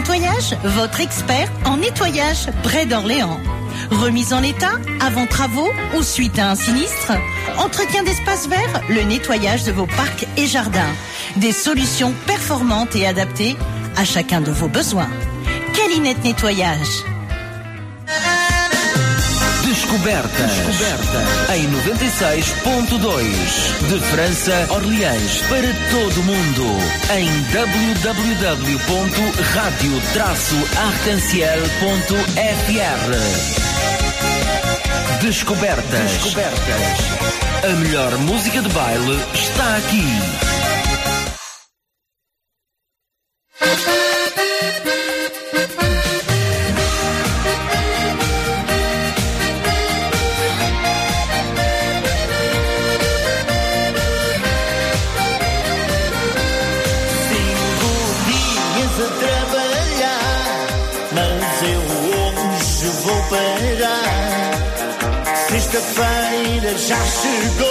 nettoyage Votre expert en nettoyage près d'Orléans. Remise en état, avant travaux ou suite à un sinistre Entretien d'espaces verts, le nettoyage de vos parcs et jardins. Des solutions performantes et adaptées à chacun de vos besoins. Calinette Nettoyage Descobertas, Descobertas. em 96.2 de França, Orleans para todo o mundo em www.radio-arcanciel.fr Descobertas. Descobertas. A melhor música de baile está aqui. 是歌。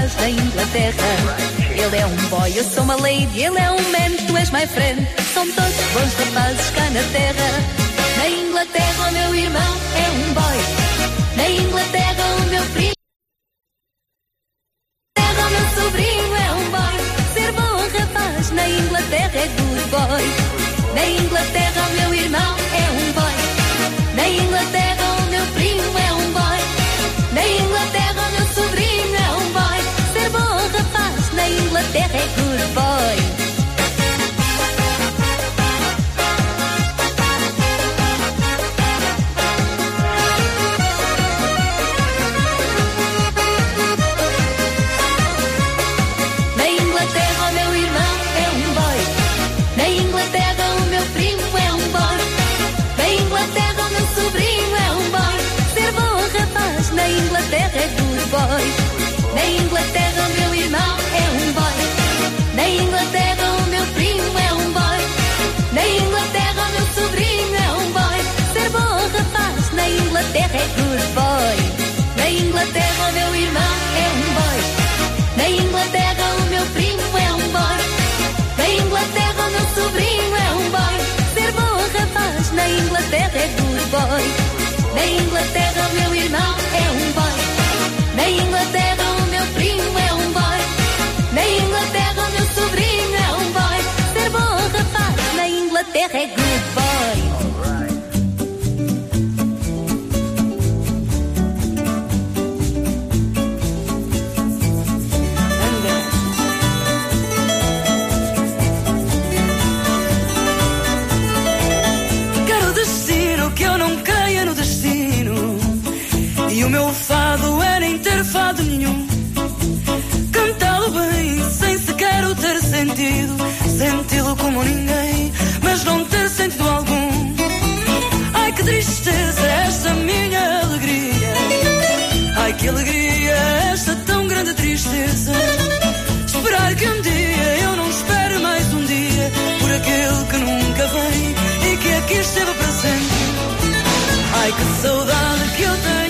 jazz da Inglaterra. Ele é um boy, eu sou uma lady, ele é um man, tu és my friend. São todos bons rapazes cá na terra. Na Inglaterra, o meu irmão é um boy. Na Inglaterra, o meu primo. E o meu fado era em ter fado nenhum. Cantá-lo bem, sem sequer o ter sentido. Senti-lo como ninguém, mas não ter sentido algum. Ai que tristeza esta minha alegria. Ai que alegria esta tão grande tristeza. Esperar que um dia eu não espere mais um dia por aquele que nunca vem e que aqui esteve presente. Ai que saudade que eu tenho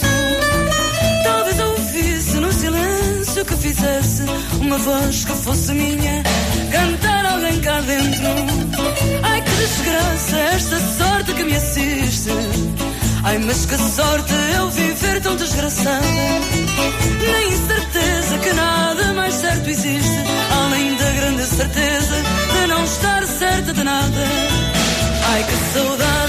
uma voz que fosse minha cantar alguém cá dentro. Ai que desgraça esta sorte que me assiste. Ai mas que sorte eu viver tão desgraçada. Nem certeza que nada mais certo existe, além da grande certeza de não estar certa de nada. Ai que saudade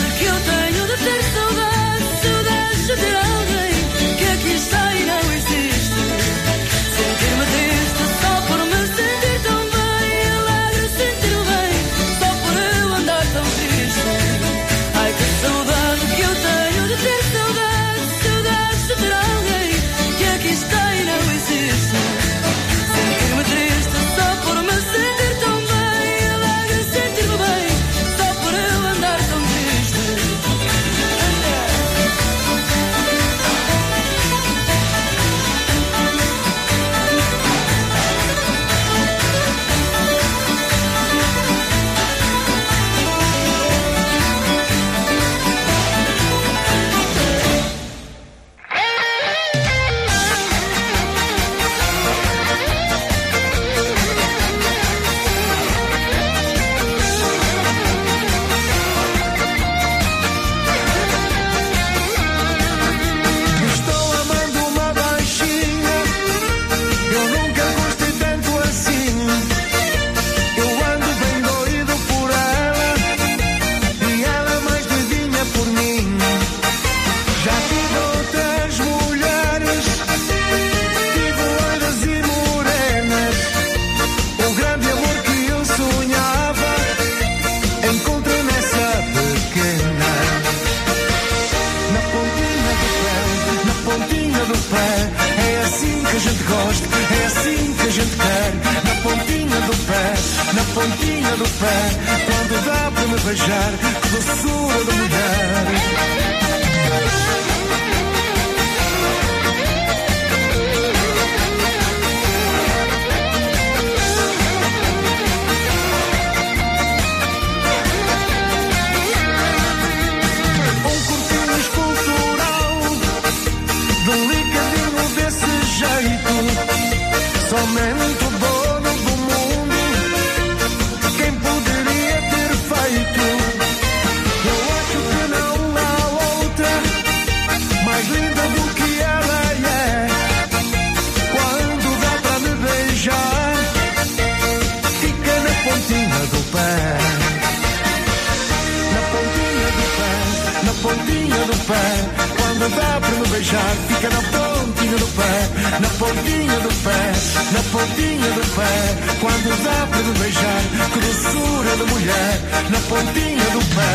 Quando dá para beijar, que doçura de mulher, na pontinha do pé,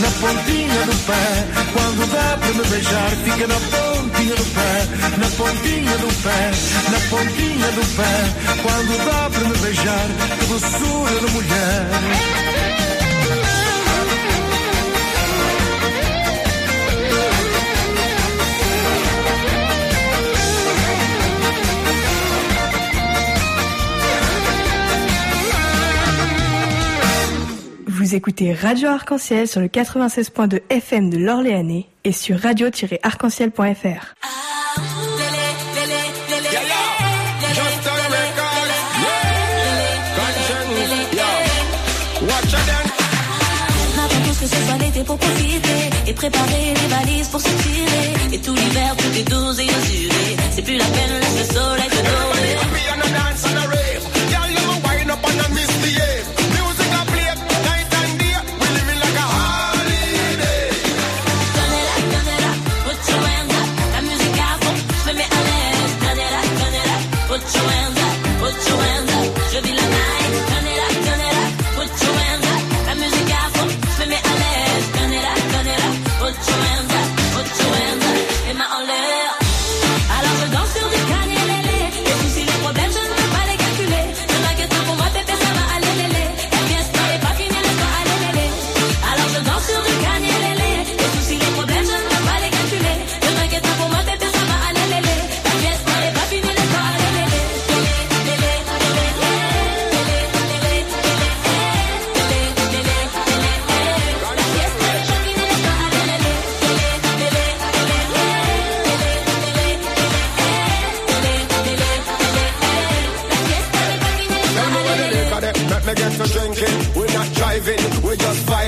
na pontinha do pé. Quando dá para beijar, fica na pontinha do pé, na pontinha do pé, na pontinha do pé. Quando dá para beijar, que doçura de mulher. Vous écoutez Radio Arc-en-Ciel sur le 96.2 FM de l'Orléanais et sur radio-arc-en-ciel.fr.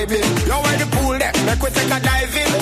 vibing. Yo, where the pool there? Make we take a dive in.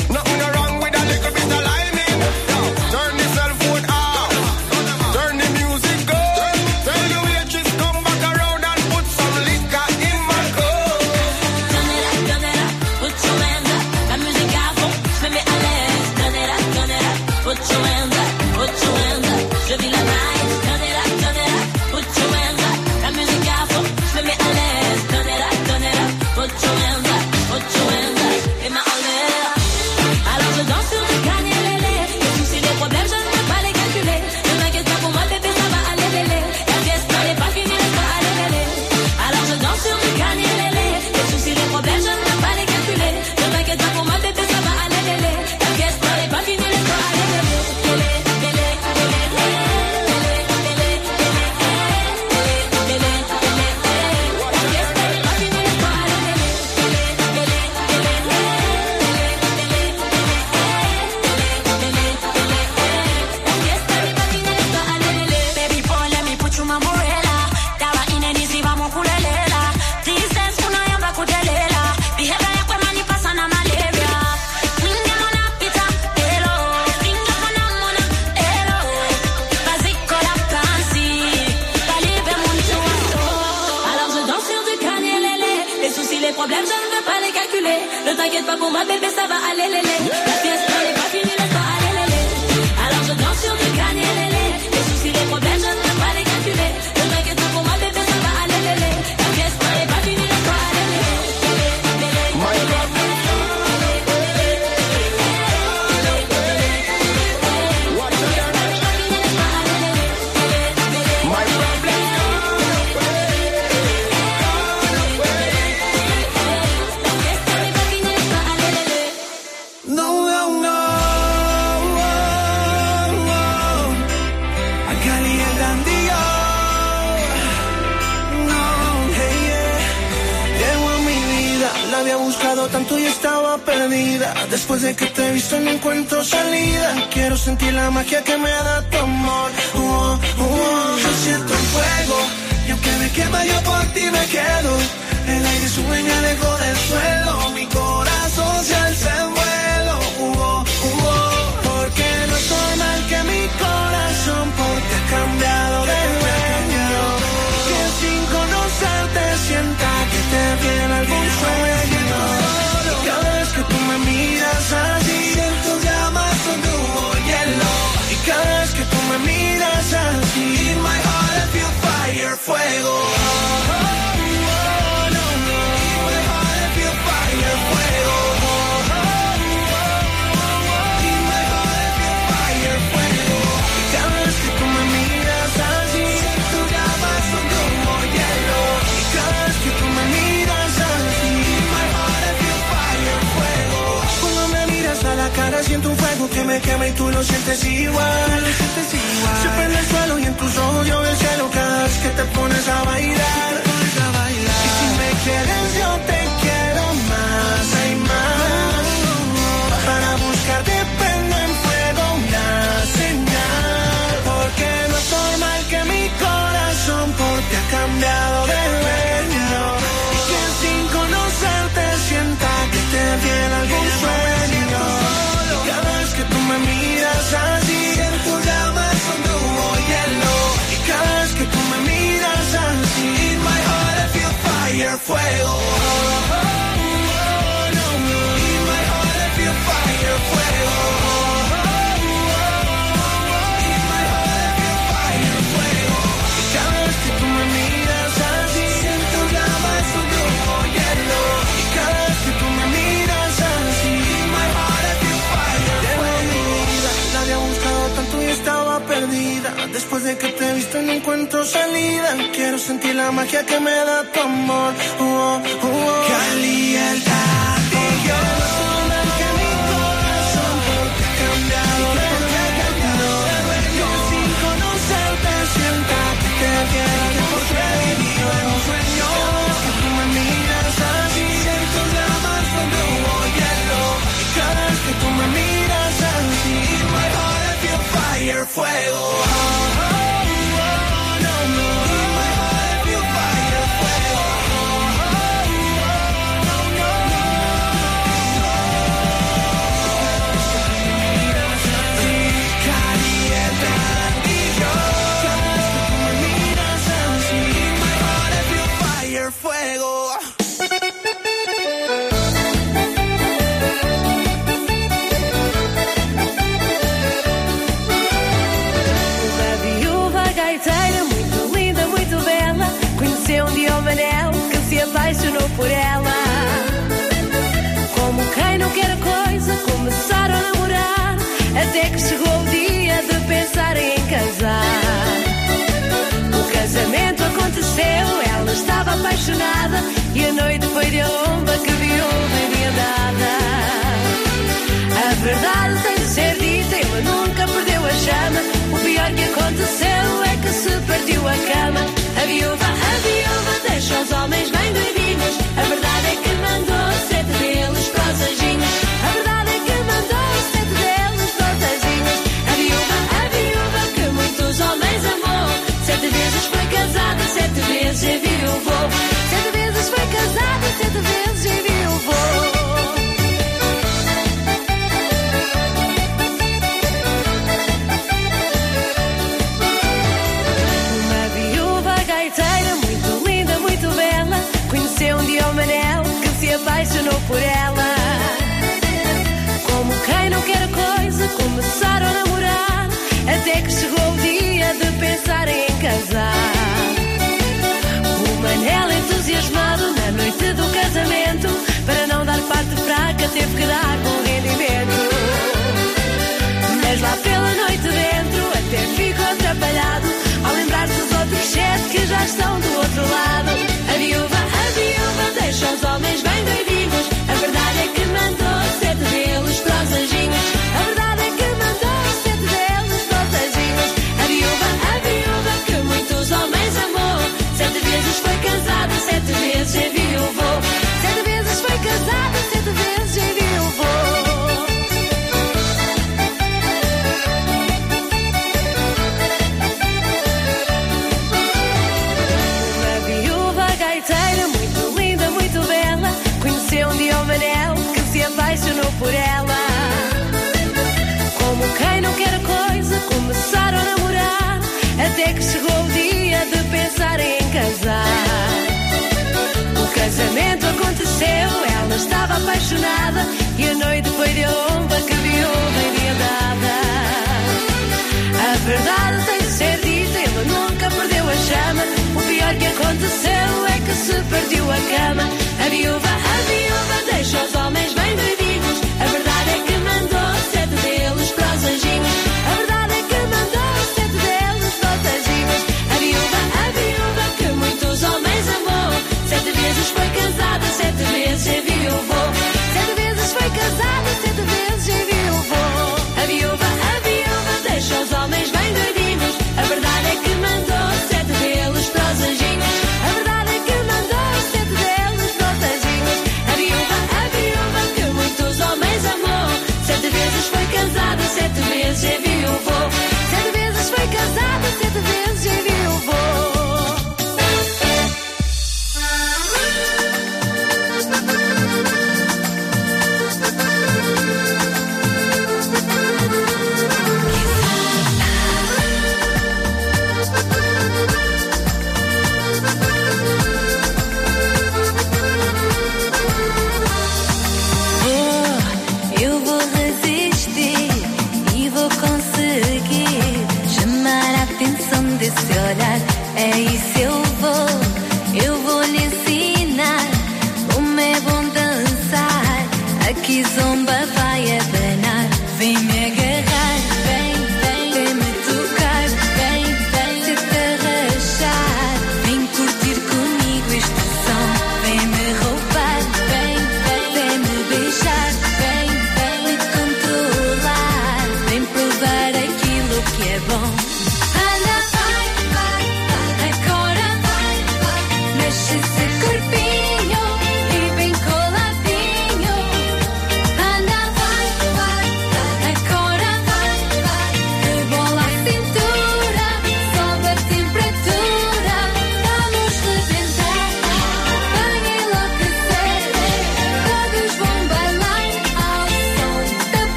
Después de que te he visto no encuentro salida. Quiero sentir la magia que me da tu amor. Oh, oh, oh. Yo siento el fuego y aunque me quema yo por ti me quedo. El aire me alejo del suelo. Siento un fuego que me quema y tú lo sientes igual. Se prende el suelo y en tus ojos yo veo el cielo cada vez que te pones a bailar. Y si me quieres yo te quiero más, hay más. Para buscarte prendo en fuego una señal. Porque no es normal que mi corazón por ti ha cambiado de dueño. Fuego. Visto no encuentro salida. Quiero sentir la magia que me da tu amor. Oh, oh, oh. Calienta. Por ela. Como quem não quer coisa, começaram a namorar, até que chegou o dia de pensarem em casar. O casamento aconteceu, ela estava apaixonada e a noite foi de lomba que viúva emendada. A verdade tem de ser dita, ele nunca perdeu a chama. O pior que aconteceu é que se partiu a cama. A viúva, a viúva deixa os homens bem doidinhos. Casar. O Manel entusiasmado na noite do casamento, para não dar parte fraca, teve que dar bom rendimento. Mas lá pela noite dentro até ficou atrapalhado Ao lembrar-se dos outros sete que já estão do outro lado A viúva, a viúva deixa os homens bem aconteceu. Ela estava apaixonada e a noite foi de onda que viu bem viadada. A verdade tem de ser dita, ele nunca perdeu a chama. O pior que aconteceu é que se perdeu a cama. A viúva, a viúva deixa os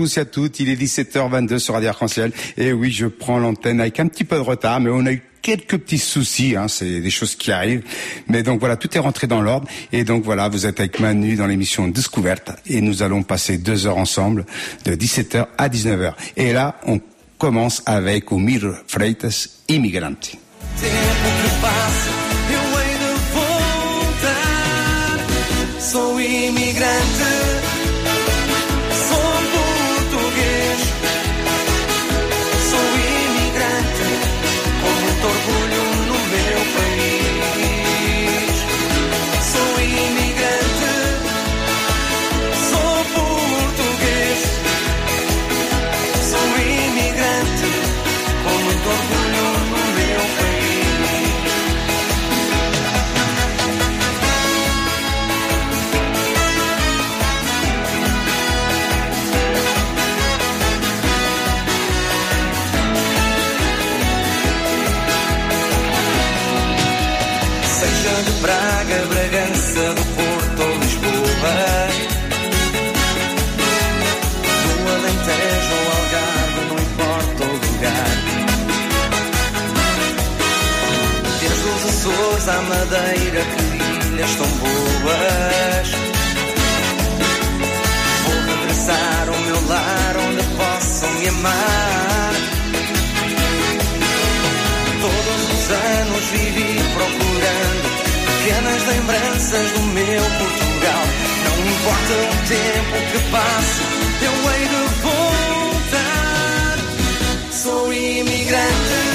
tous et à toutes, il est 17h22 sur Radio Arc-en-Ciel. Et oui, je prends l'antenne avec un petit peu de retard, mais on a eu quelques petits soucis, hein, c'est des choses qui arrivent. Mais donc voilà, tout est rentré dans l'ordre. Et donc voilà, vous êtes avec Manu dans l'émission Descouverte. Et nous allons passer deux heures ensemble, de 17h à 19h. Et là, on commence avec Omir Freitas, imigrante Açores à Madeira, que ilhas tão boas Vou regressar ao meu lar, onde possam me amar Todos os anos vivi procurando pequenas lembranças do meu Portugal. Não importa o tempo que passe, eu hei de voltar. Sou imigrante,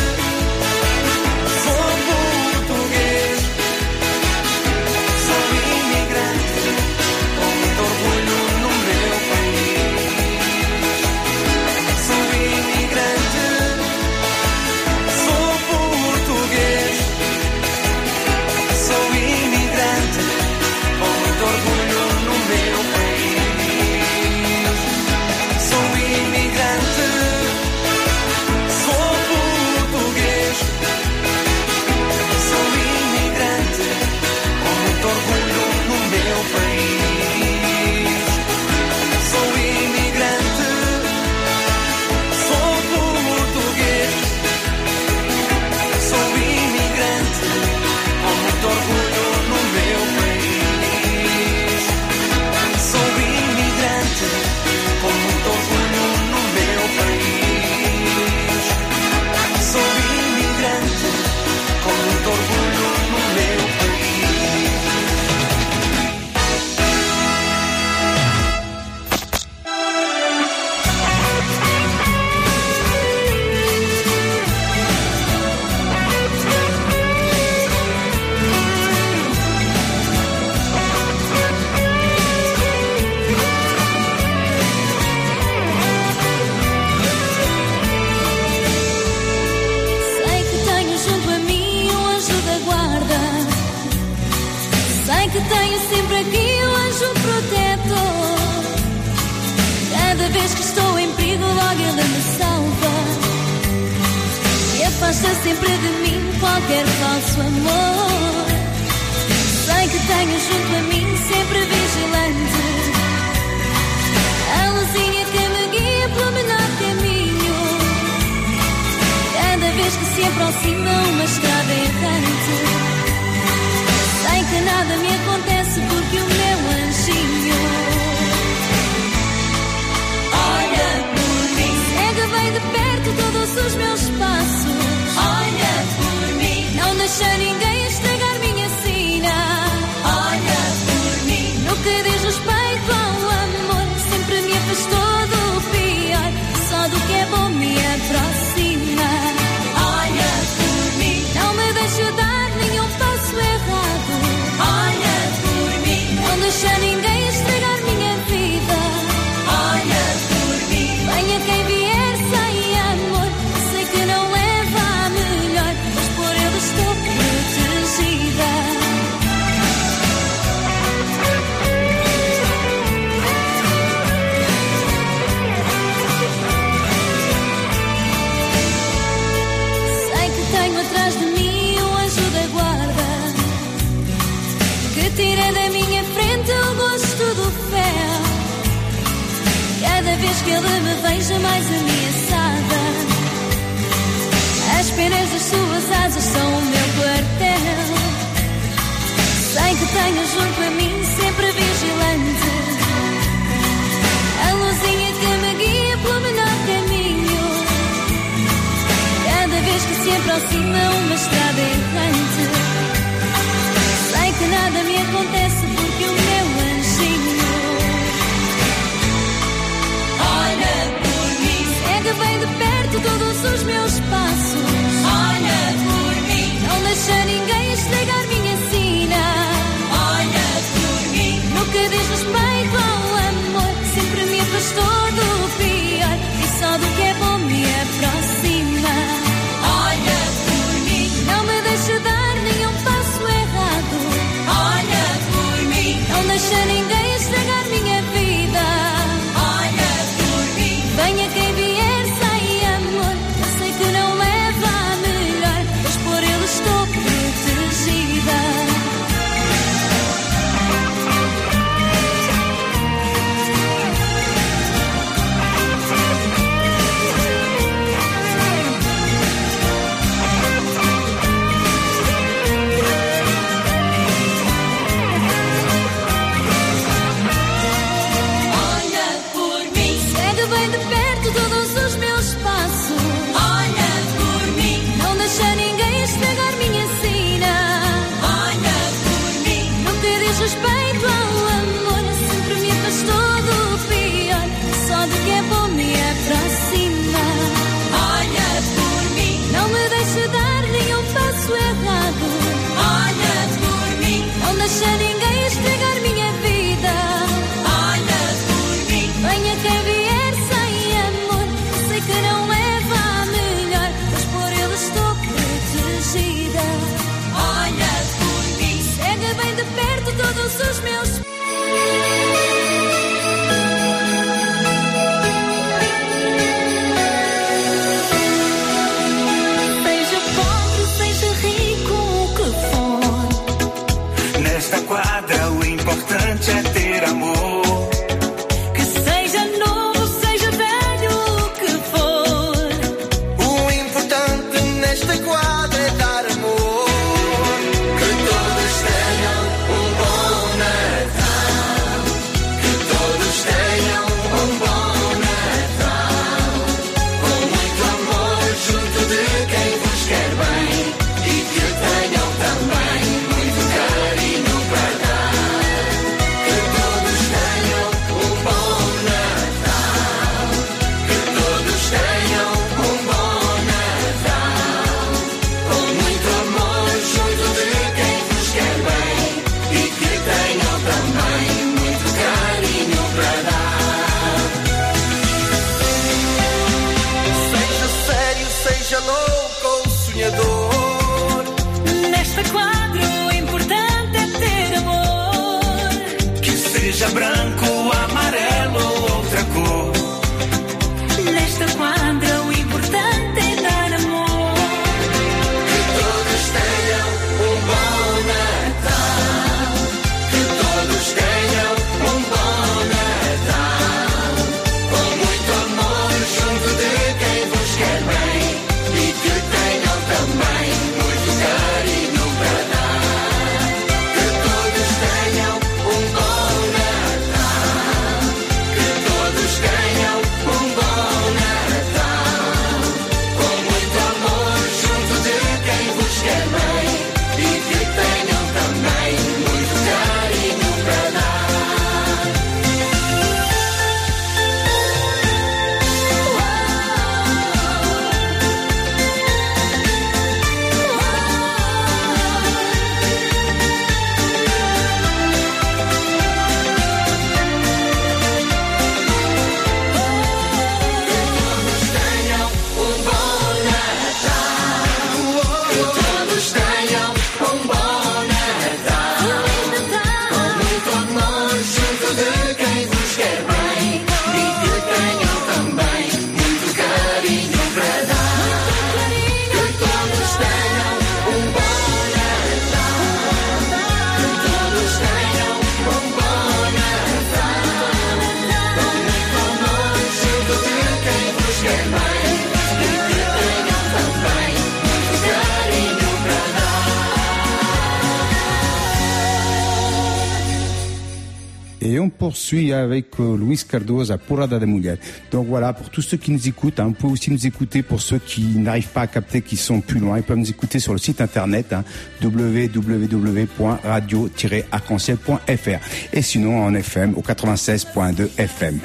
poursuit avec euh, Luis Cardoza, Purada de Mulher. Donc voilà, pour tous ceux qui nous écoutent, hein, vous pouvez aussi nous écouter pour ceux qui n'arrivent pas à capter, qui sont plus loin, ils peuvent nous écouter sur le site internet hein, www.radio-arc-en-ciel.fr et sinon en FM au 96.2 FM.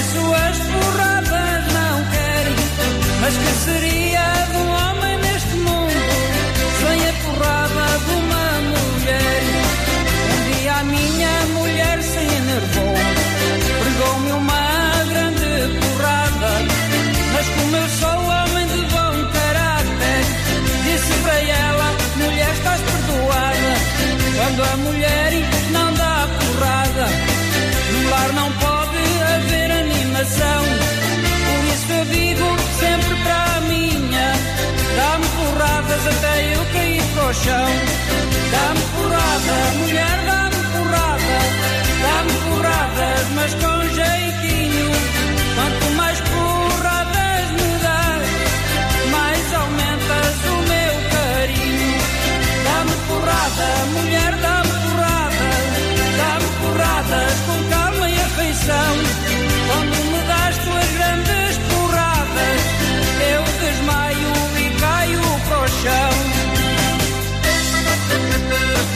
Quem suas porradas não querem. Mas que seria Dá-me porrada, mulher, dá-me porrada. Dá-me porradas, mas com jeitinho. Quanto mais porradas me das, mais aumentas o meu carinho. Dá-me porrada, mulher, dá-me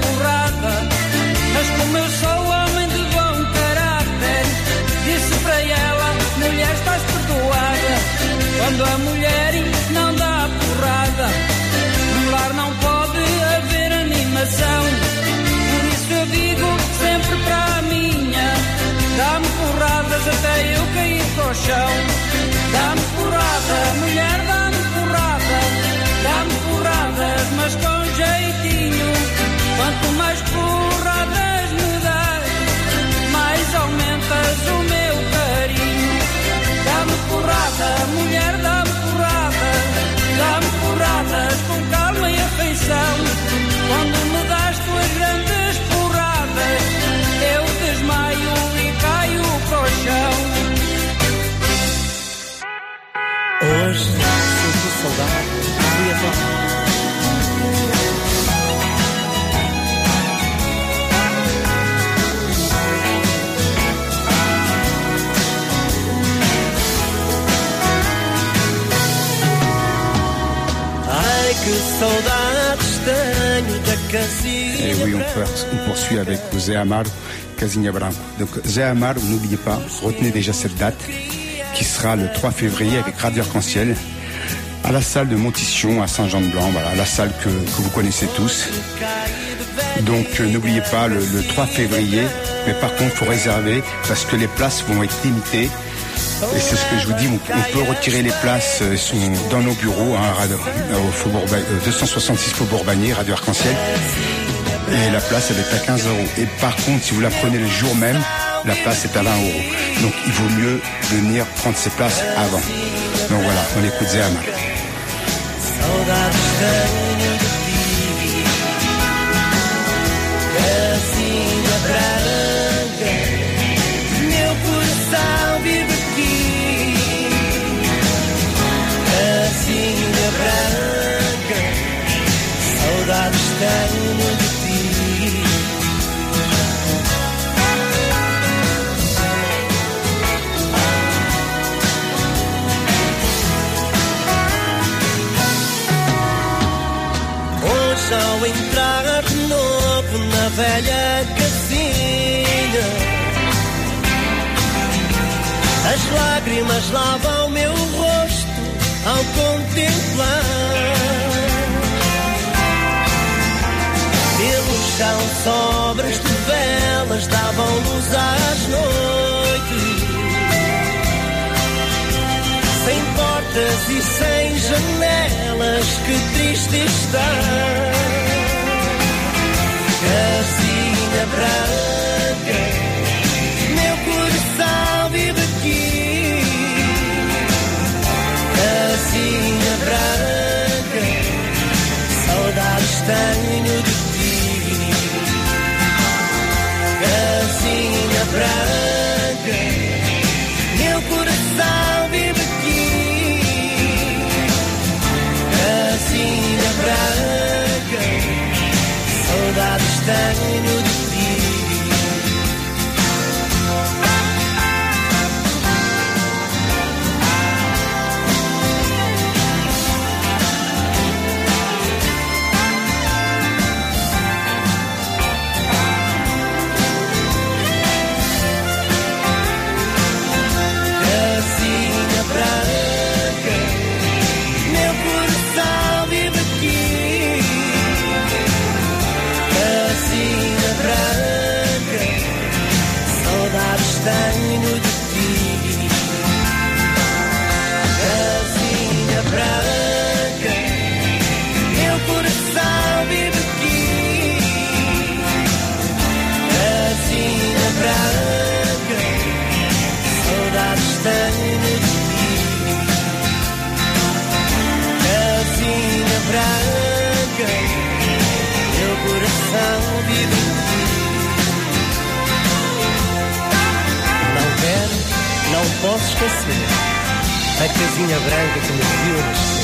porrada. Mas como eu sou homem de bom caráter, disse para ela: mulher, estás perdoada. Quando a mulher não dá porrada, no lar não pode haver animação. Por isso eu digo sempre para a minha: dá-me porradas até eu cair para o chão. Dá-me porrada, mulher, dá-me porrada. Dá-me porradas, mas com o meu carinho. Dá-me porrada, mulher, dá-me porrada. Dá-me porradas com calma e afeição. Quando me das tuas grandes porradas, eu desmaio e caio para o chão. Hoje sinto saudade de avó. Et oui, on, poursuit avec Zé Amar, Casinha. Donc Zé Amar, n'oubliez pas, retenez déjà cette date, qui sera le 3 février avec Radio Arc-en-Ciel, à la salle de Montition à Saint-Jean-de-Blanc, voilà, la salle que, vous connaissez tous. Donc euh, n'oubliez pas le, le 3 février, mais par contre, faut réserver parce que les places vont être limitées. Et c'est ce que je vous dis, on, on peut retirer les places euh, sont dans nos bureaux, hein, Radio- au Faubourg Ba- euh, 266 Faubourg Bagné, Radio Arc-en-Ciel. Et la place, elle est à 15 euros. Et par contre, si vous la prenez le jour même, la place est à 20 euros. Donc il vaut mieux venir prendre ses places avant. Donc voilà, on écoute Zéama. Saudades tenho Tenho de ti Hoje ao entrar de novo na velha casinha As lágrimas lavam meu rosto ao contemplar Chão sobras de velas davam luz às noites sem portas e sem janelas, que triste está. Casinha branca, meu coração vive aqui. Casinha branca, saudades tenho saudades tenho de posso esquecer a casinha branca que me viu nascer.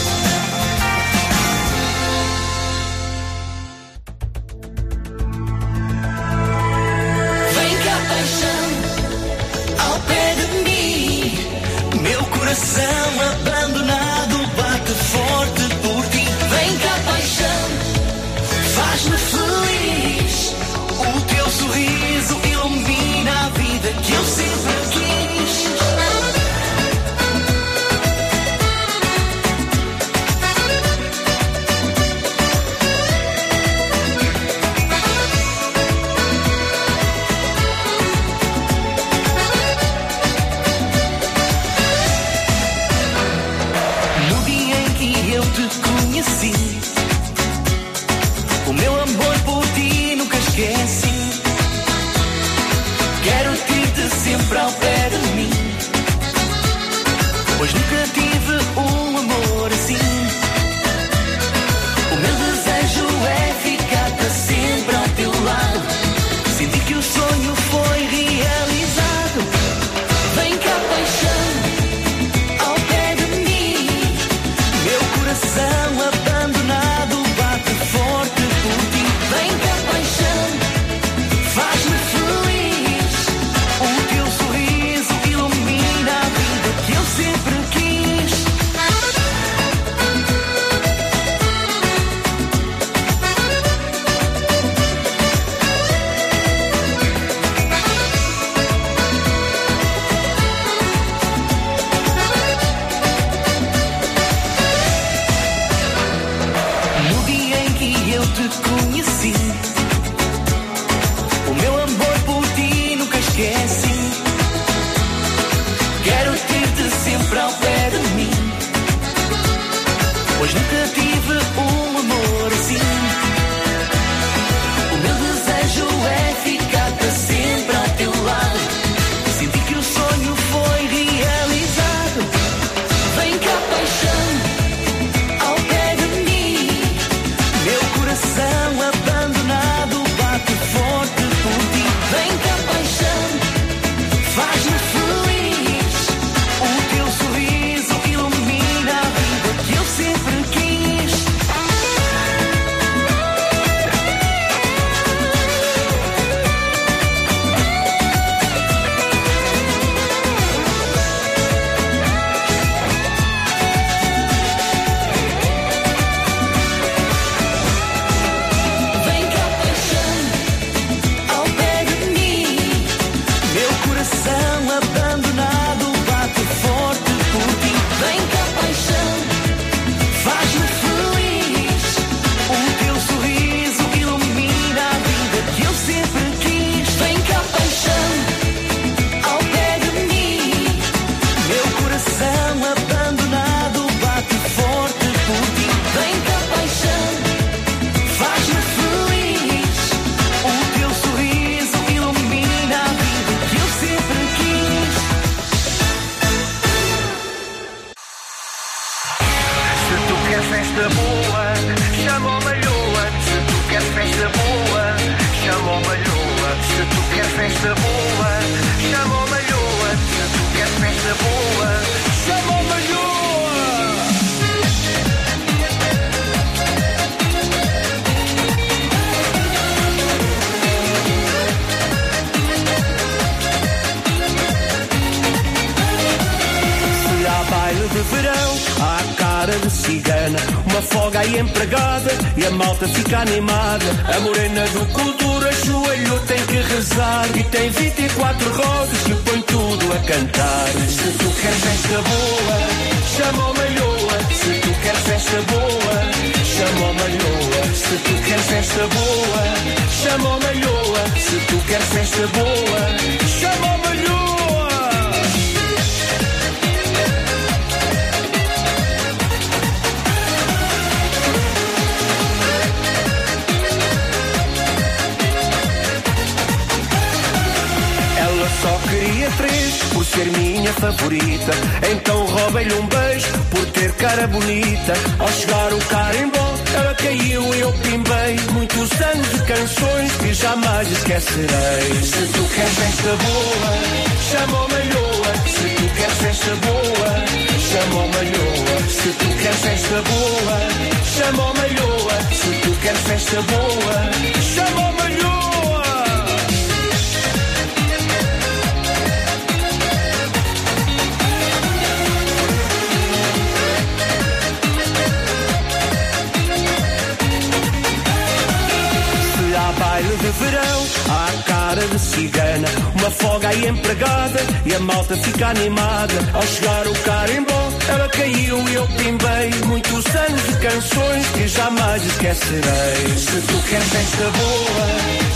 Folga aí empregada e a malta fica animada. Ao chegar o carimbó, ela caiu e eu pimbei. Muitos anos de canções que jamais esquecerei. Se tu quer festa boa,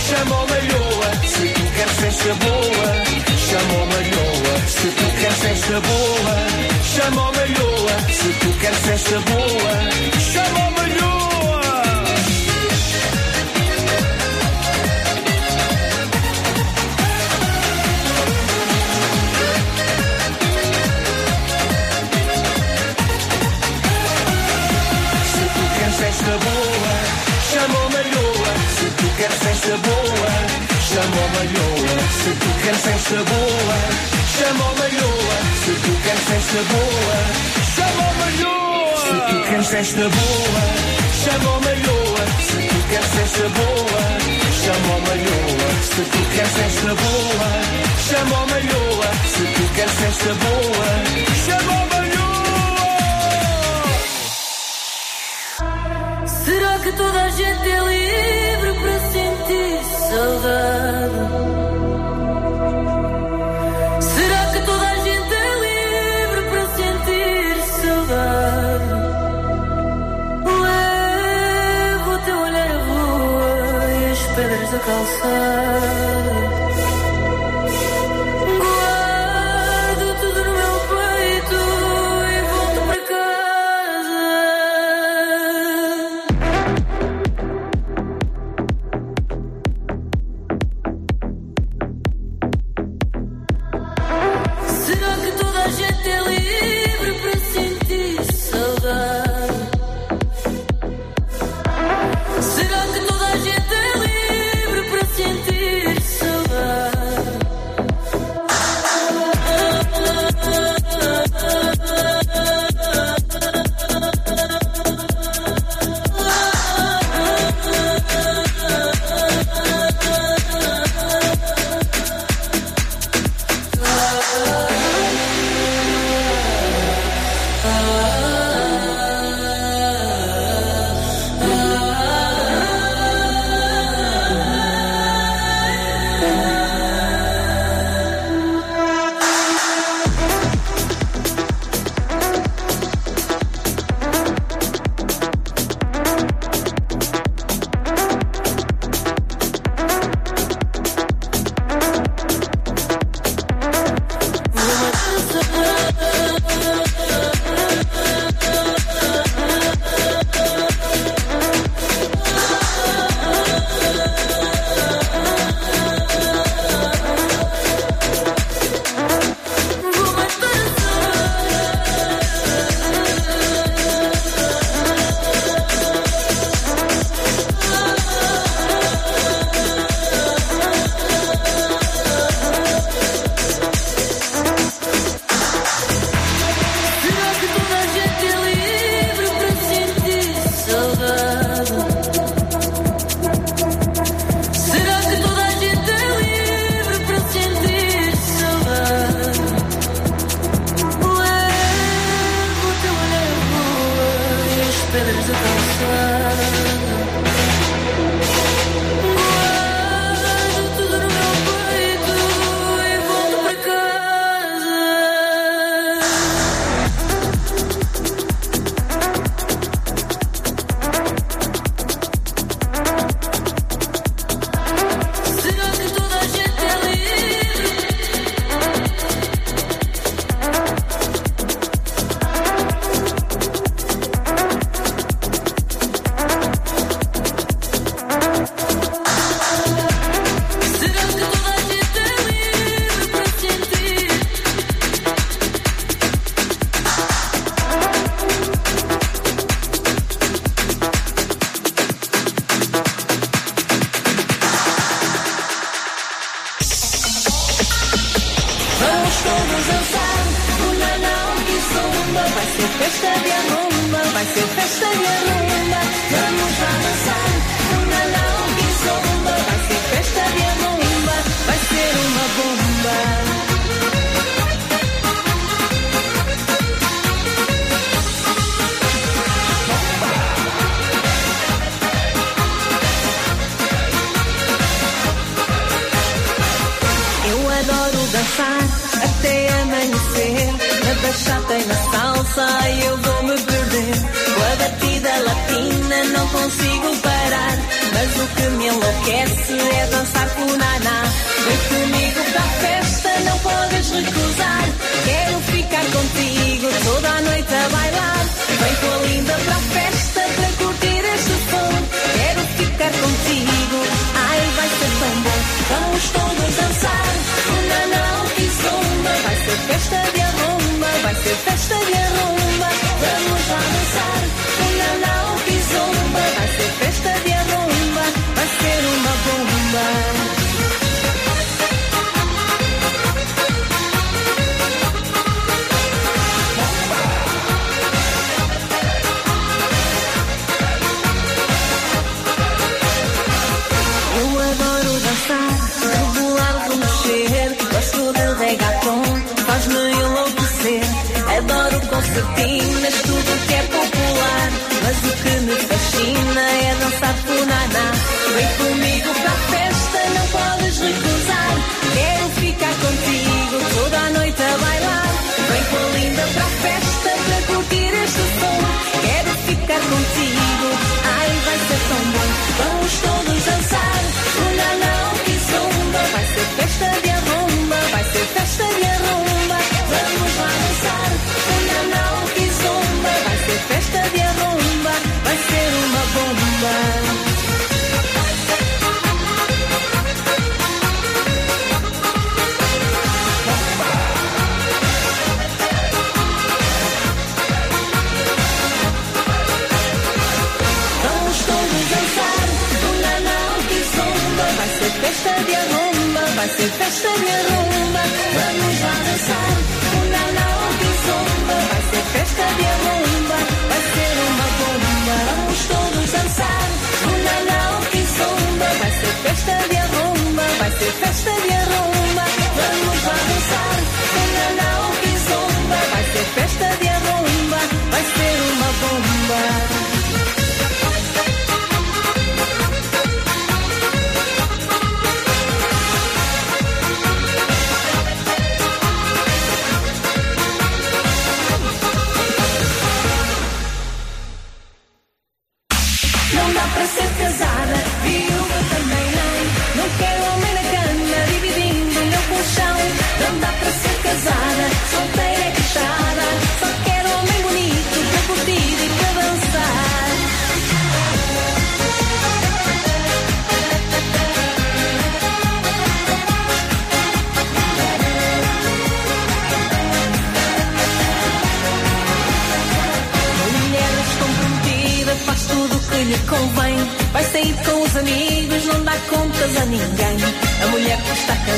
chama o malhoa. Se tu quer festa boa, chama o malhoa. Se tu quer festa boa, chama o malhoa. Se tu quer festa boa, chama o malhoa. Festa boa, chama o malhoa. Se tu quer festa boa, chama o malhoa. Se tu quer festa boa, chama o malhoa. Se tu quer festa boa, chama o malhoa. Se tu quer festa boa, chama o malhoa. Se tu quer festa boa, chama o malhoa. Se tu quer festa boa, chama o malhoa. Se tu quer festa boa, chama o malhoa. Que toda a gente é livre para sentir saudade? Será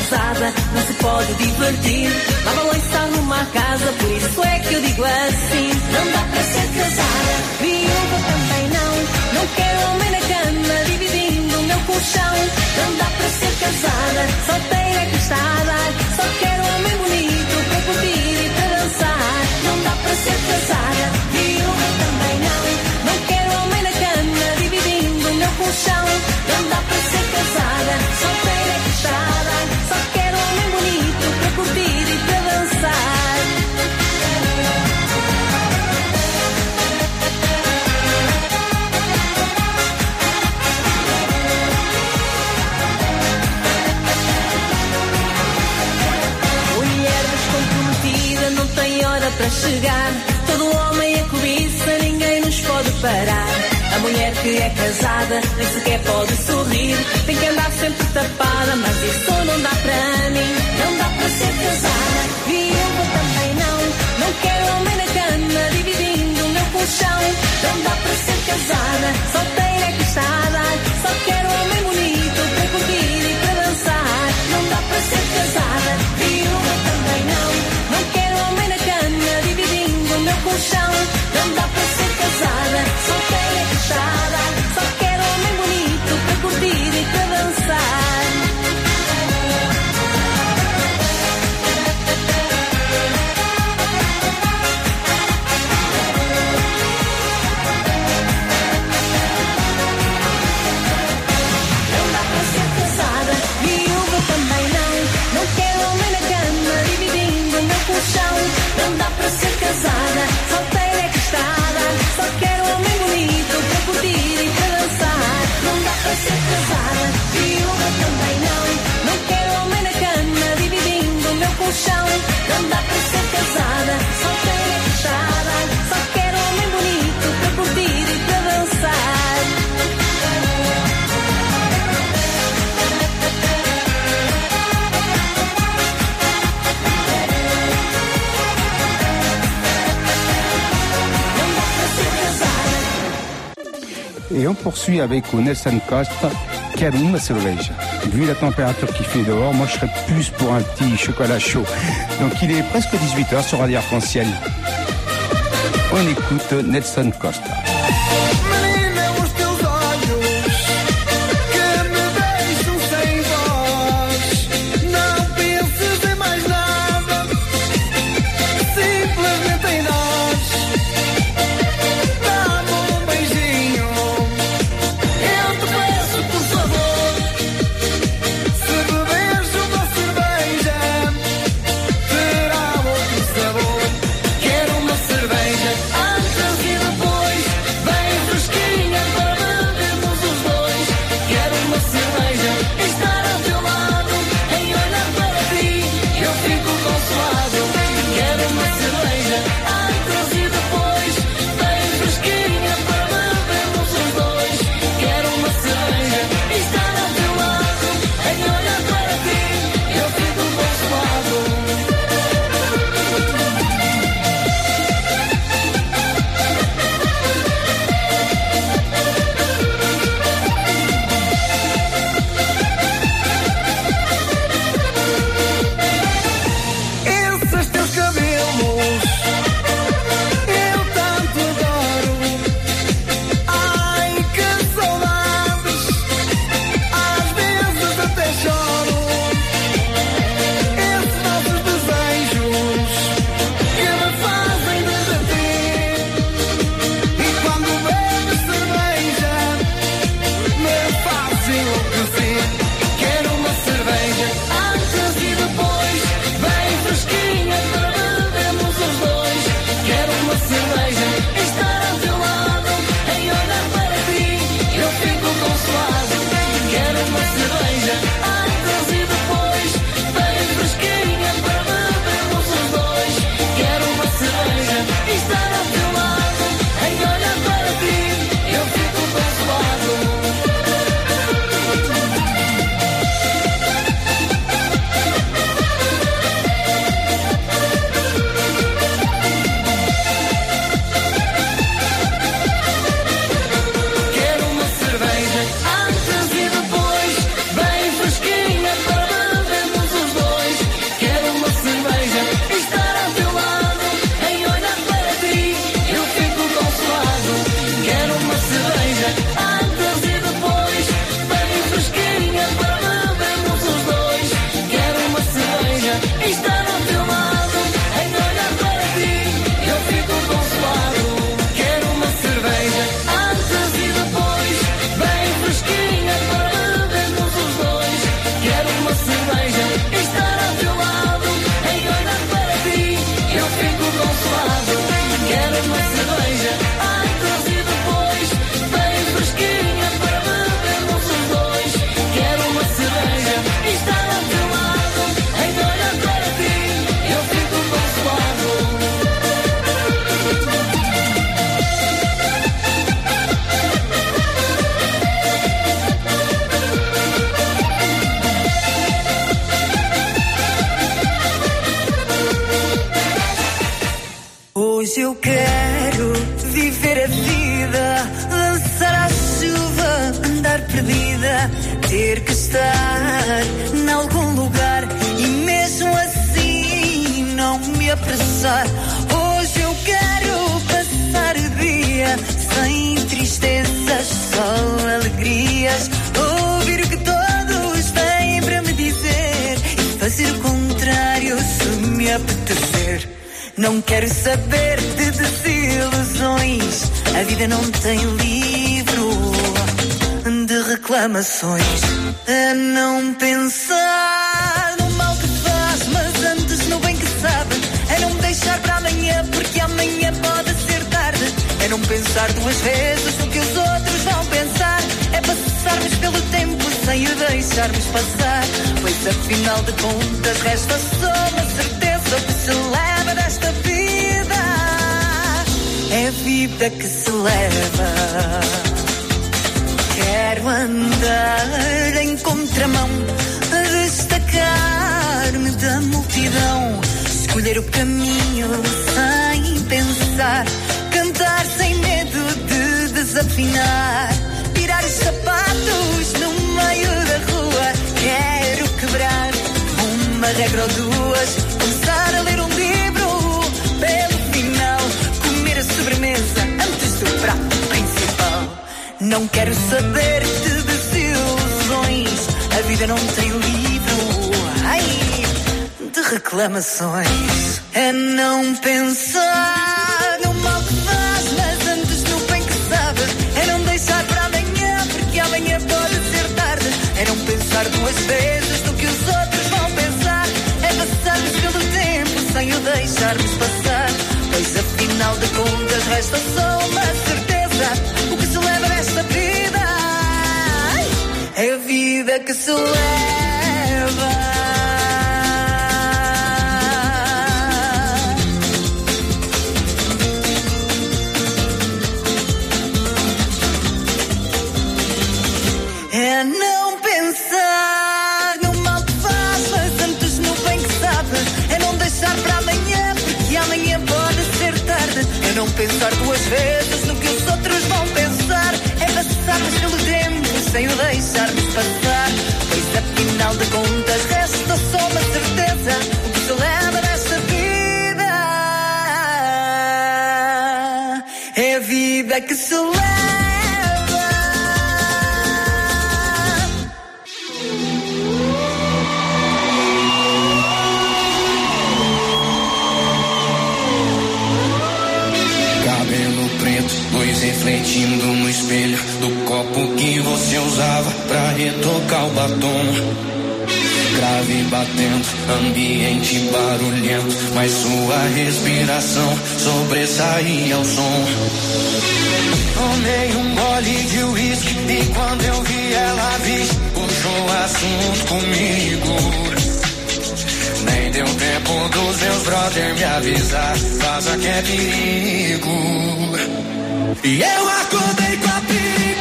casada não se pode divertir. chegar. Todo homem é cobiça, ninguém nos pode parar. A mulher que é casada nem sequer pode sorrir. Tem que andar sempre tapada, mas isso não dá para mim. Não dá para ser casada, viúva também não. Não quero homem na cama, dividindo o meu colchão. Não dá para ser casada, só tenho é que estar. Só quero homem bonito. chão. Não dá pra ser casada, solteira fechada. Só quero um homem bonito pra curtir e pra dançar. E eu poursuis avec o Nelson Costa, quero uma cerveja. vu la température qu'il fait dehors, moi je serais plus pour un petit chocolat chaud. Donc il est presque 18h sur Radio Arc-en-Ciel. On écoute Nelson Costa. Reclamações. É não pensar no mal que faz, mas antes no bem que sabe. É não deixar para amanhã, porque amanhã pode ser tarde. É não pensar duas vezes no que os outros vão pensar. É passarmos pelo tempo sem o deixarmos passar. Pois afinal de contas resta só uma certeza. O que se leva desta vida é a vida que se leva. Pensar duas vezes no que os outros vão pensar. É passarmos pelo tempo sem o deixarmos passar. Pois afinal de contas resta só uma certeza. O que se leva desta vida é a vida que se leva. Refletindo no espelho do copo que você usava pra retocar o batom. Grave batendo, ambiente barulhento, mas sua respiração sobressaía o som. Tomei um gole de uísque e quando eu vi ela vi, puxou assunto comigo. Nem deu tempo dos meus brother me avisar, vaza que é perigo. E eu acordei com a perigosa,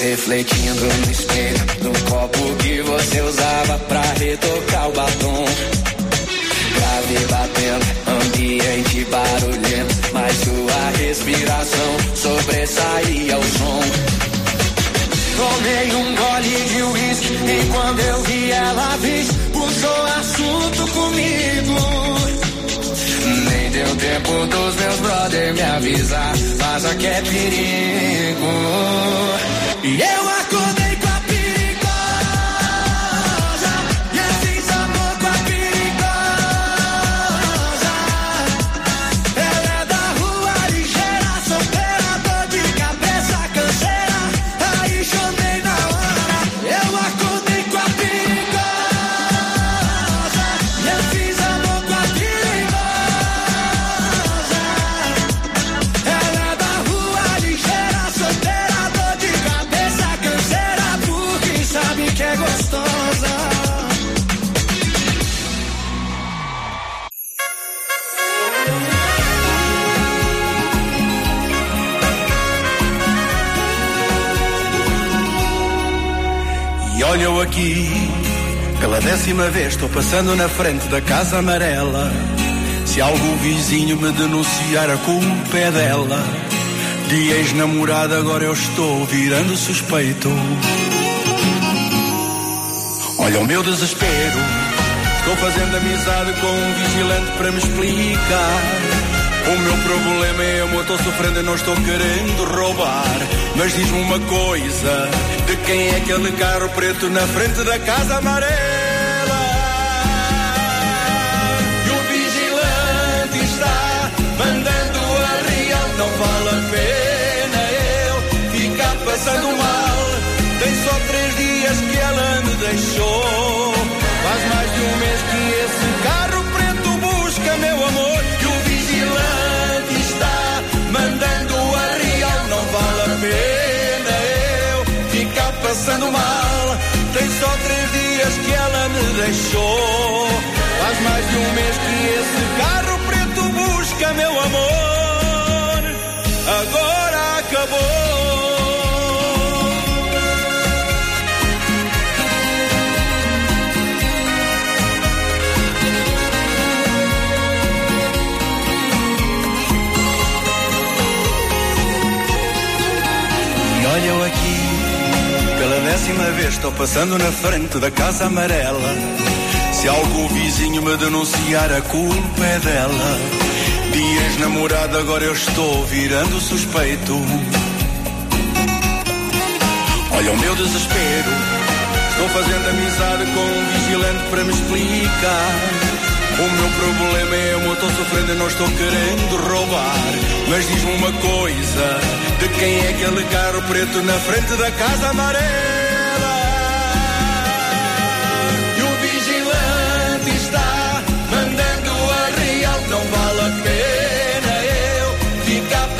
refletindo no espelho do copo que você usava pra retocar o batom. Grave batendo, ambiente barulhento, mas sua respiração sobressaía o som. Tomei um gole de uísque e quando eu vi ela vi, puxou assunto comigo. Nem deu tempo dos meus brother me avisar, mas aqui é perigo. E eu acordei décima vez estou passando na frente da casa amarela. Se algum vizinho me denunciar, a culpa é dela. De ex-namorada, agora eu estou virando suspeito. Olha o meu desespero. Estou fazendo amizade com um vigilante para me explicar. O meu problema é eu estou sofrendo e não estou querendo roubar. Mas diz-me uma coisa: de quem é aquele carro preto na frente da casa amarela? Mandando a real, não vale a pena eu ficar passando mal. Tem só três dias que ela me deixou. Faz mais de um mês que esse carro preto busca meu amor. E o vigilante está mandando a real, não vale a pena eu ficar passando mal. Tem só três dias que ela me deixou. Faz mais de um mês que esse carro meu amor. Agora acabou. Olha eu aqui, pela décima vez estou passando na frente da casa amarela. Se algum vizinho me denunciar, a culpa é dela. Dias namorada, agora eu estou virando suspeito. Olha o meu desespero. Estou fazendo amizade com um vigilante para me explicar. O meu problema é eu estou sofrendo e não estou querendo roubar. Mas diz-me uma coisa: de quem é aquele carro preto na frente da casa amarela? Vigilante está mandando a real, não vale a pena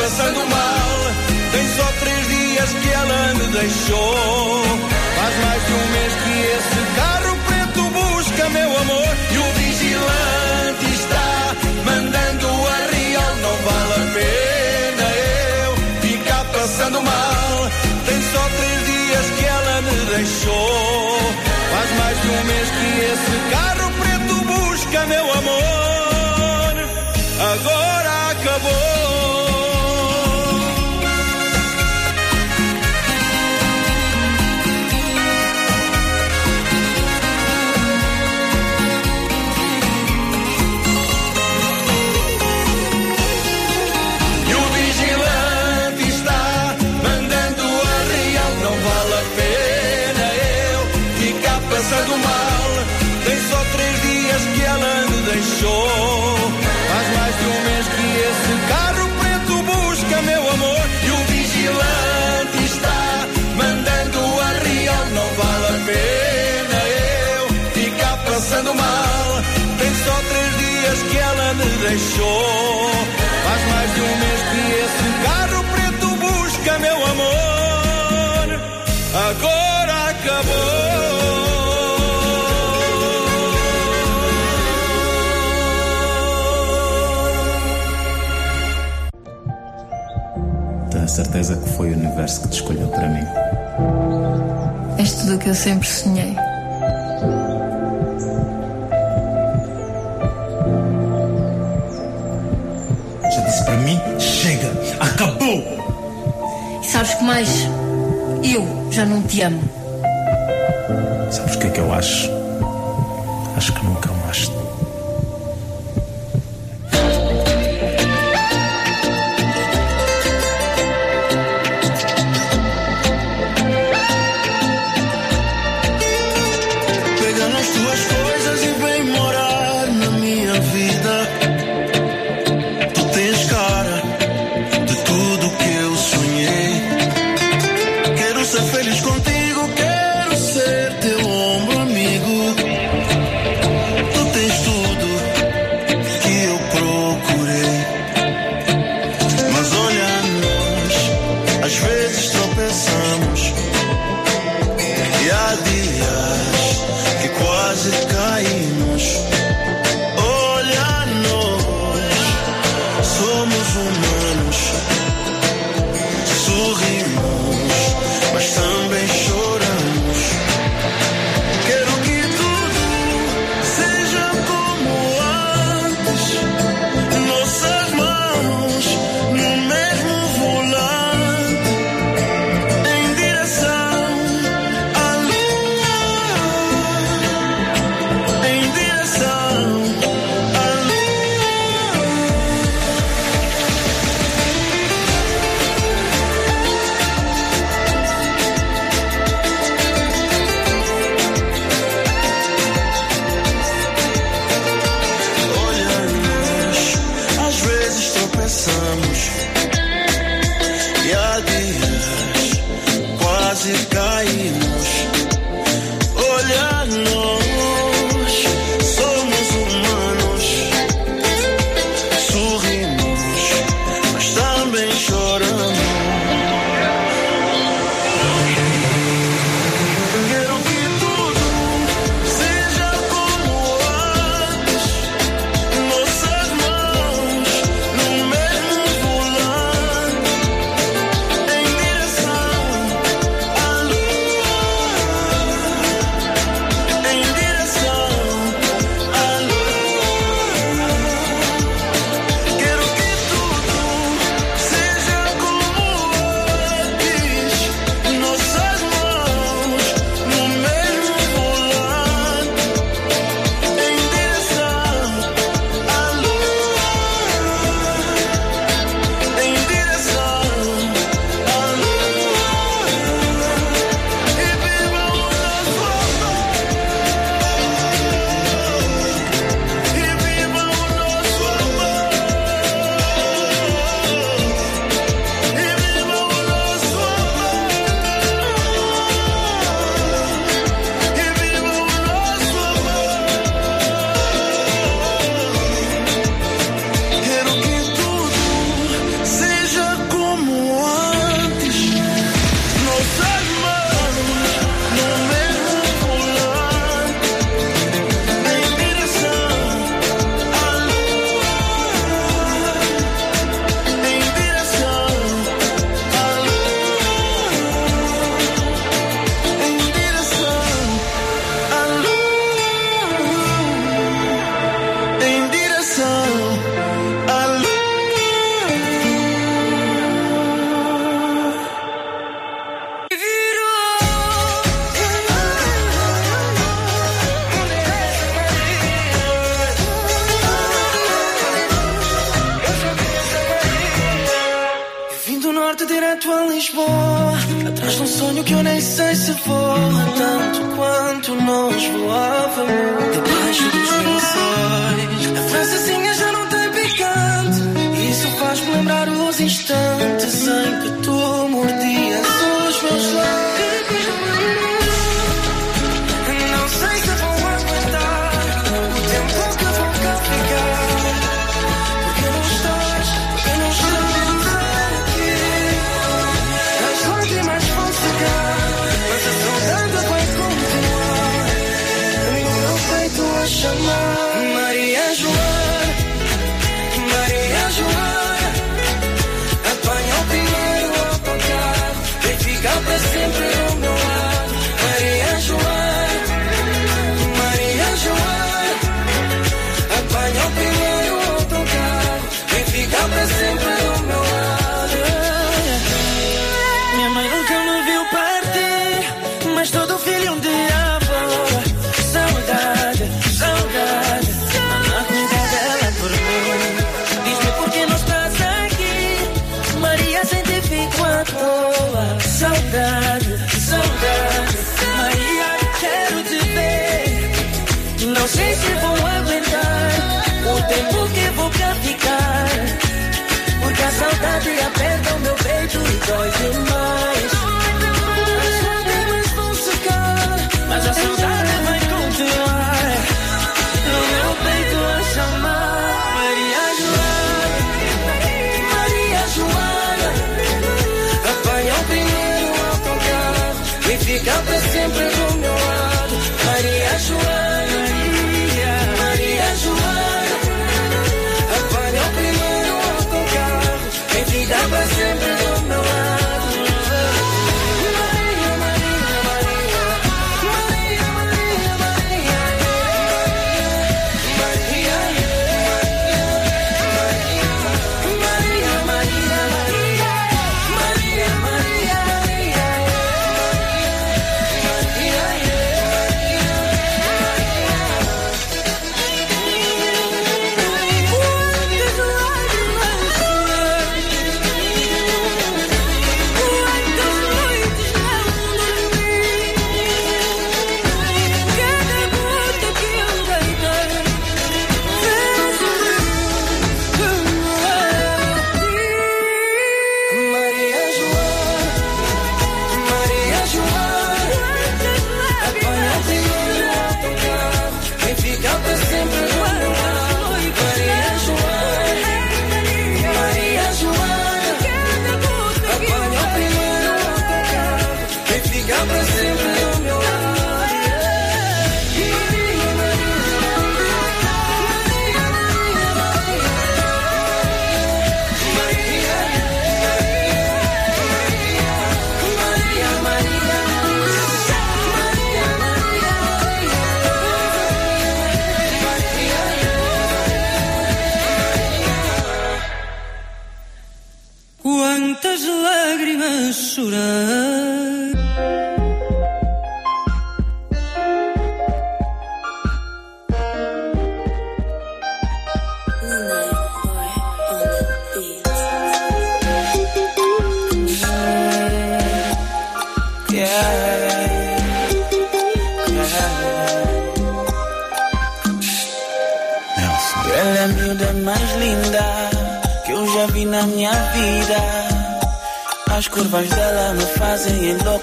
passando mal. Tem só três dias que ela me deixou. Faz mais de um mês que esse carro preto busca meu amor. E o vigilante está mandando a real, não vale a pena eu ficar passando mal. Tem só três dias que ela me deixou. Faz mais de um mês que esse carro preto busca meu amor. Deixou. Faz mais de um mês que esse carro preto busca meu amor. Agora acabou. Tenho a certeza que foi o universo que te escolheu para mim. És tudo o que eu sempre sonhei. Mais? Eu já não te amo. Sabes o que é que eu? Acho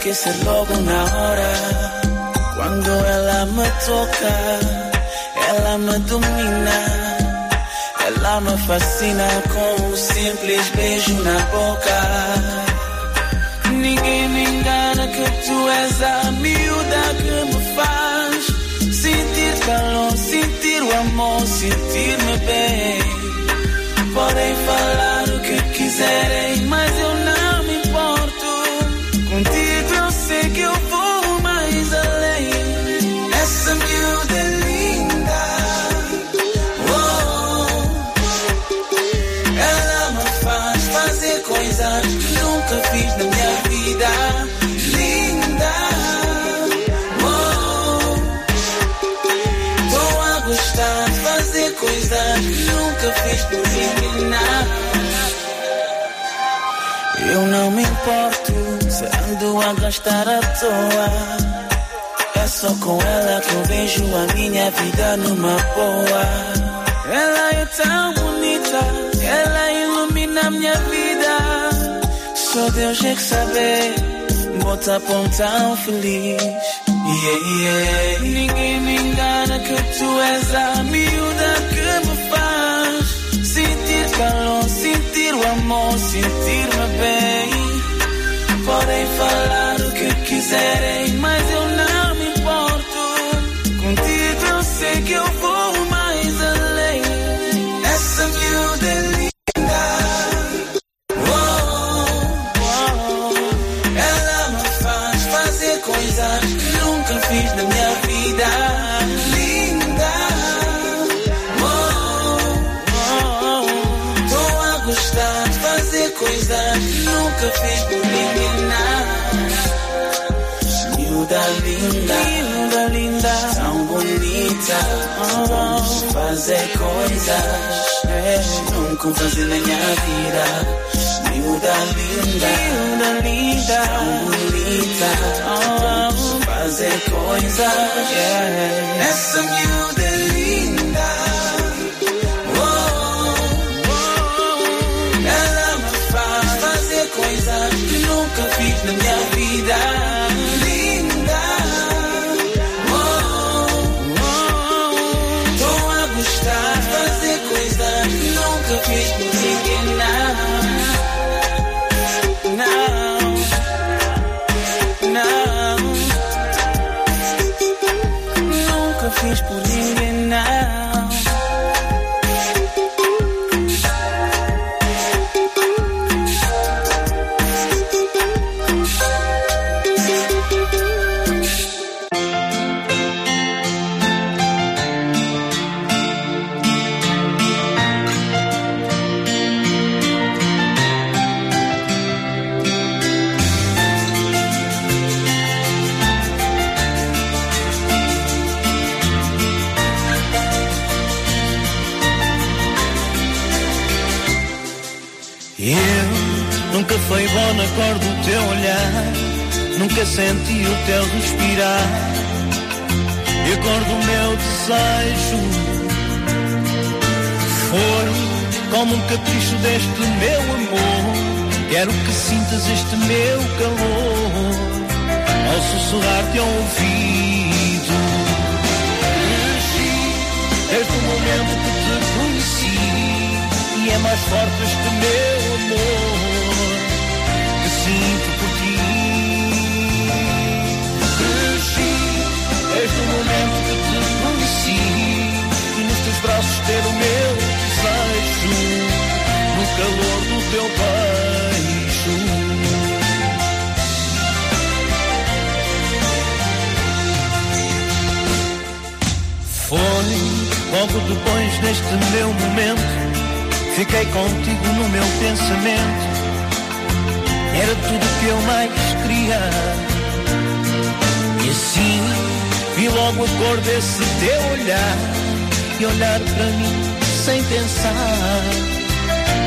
que se logo una hora. Cuando ella me toca, ella me domina, ela me fascina com um simples beijo na boca. Ninguém me engana que tu és a miúda que me faz sentir calor, sentir o amor, sentir-me bem. Podem falar o que quiserem a gastar à toa. É só com ela que eu vejo a minha vida numa boa. Ela é tão bonita, ela ilumina minha vida. Só Deus é que sabe, bota pão tão feliz. Yeah, yeah. Ninguém me engana que tu és a miúda que me faz sentir calor, sentir o amor, sentir-me bem. Podem falar o que quiserem, mas eu fazer coisas é, nunca fazer na minha vida. Miúda linda, linda, tão bonita. Oh, fazer coisas, essa miúda é linda. Fui bom na cor do teu olhar, nunca senti o teu respirar. E a cor do meu desejo foi como um capricho deste meu amor. Quero que sintas este meu calor ao sussurrar-te ao ouvido. Cresci desde o momento que te conheci e é mais forte este meu amor desde o momento que te conheci e nos teus braços ter o meu desejo no calor do teu beijo. Foi logo depois deste meu momento Fiquei contigo no meu pensamento. Era tudo que eu mais queria. E assim vi logo a cor desse teu olhar. E olhar para mim sem pensar.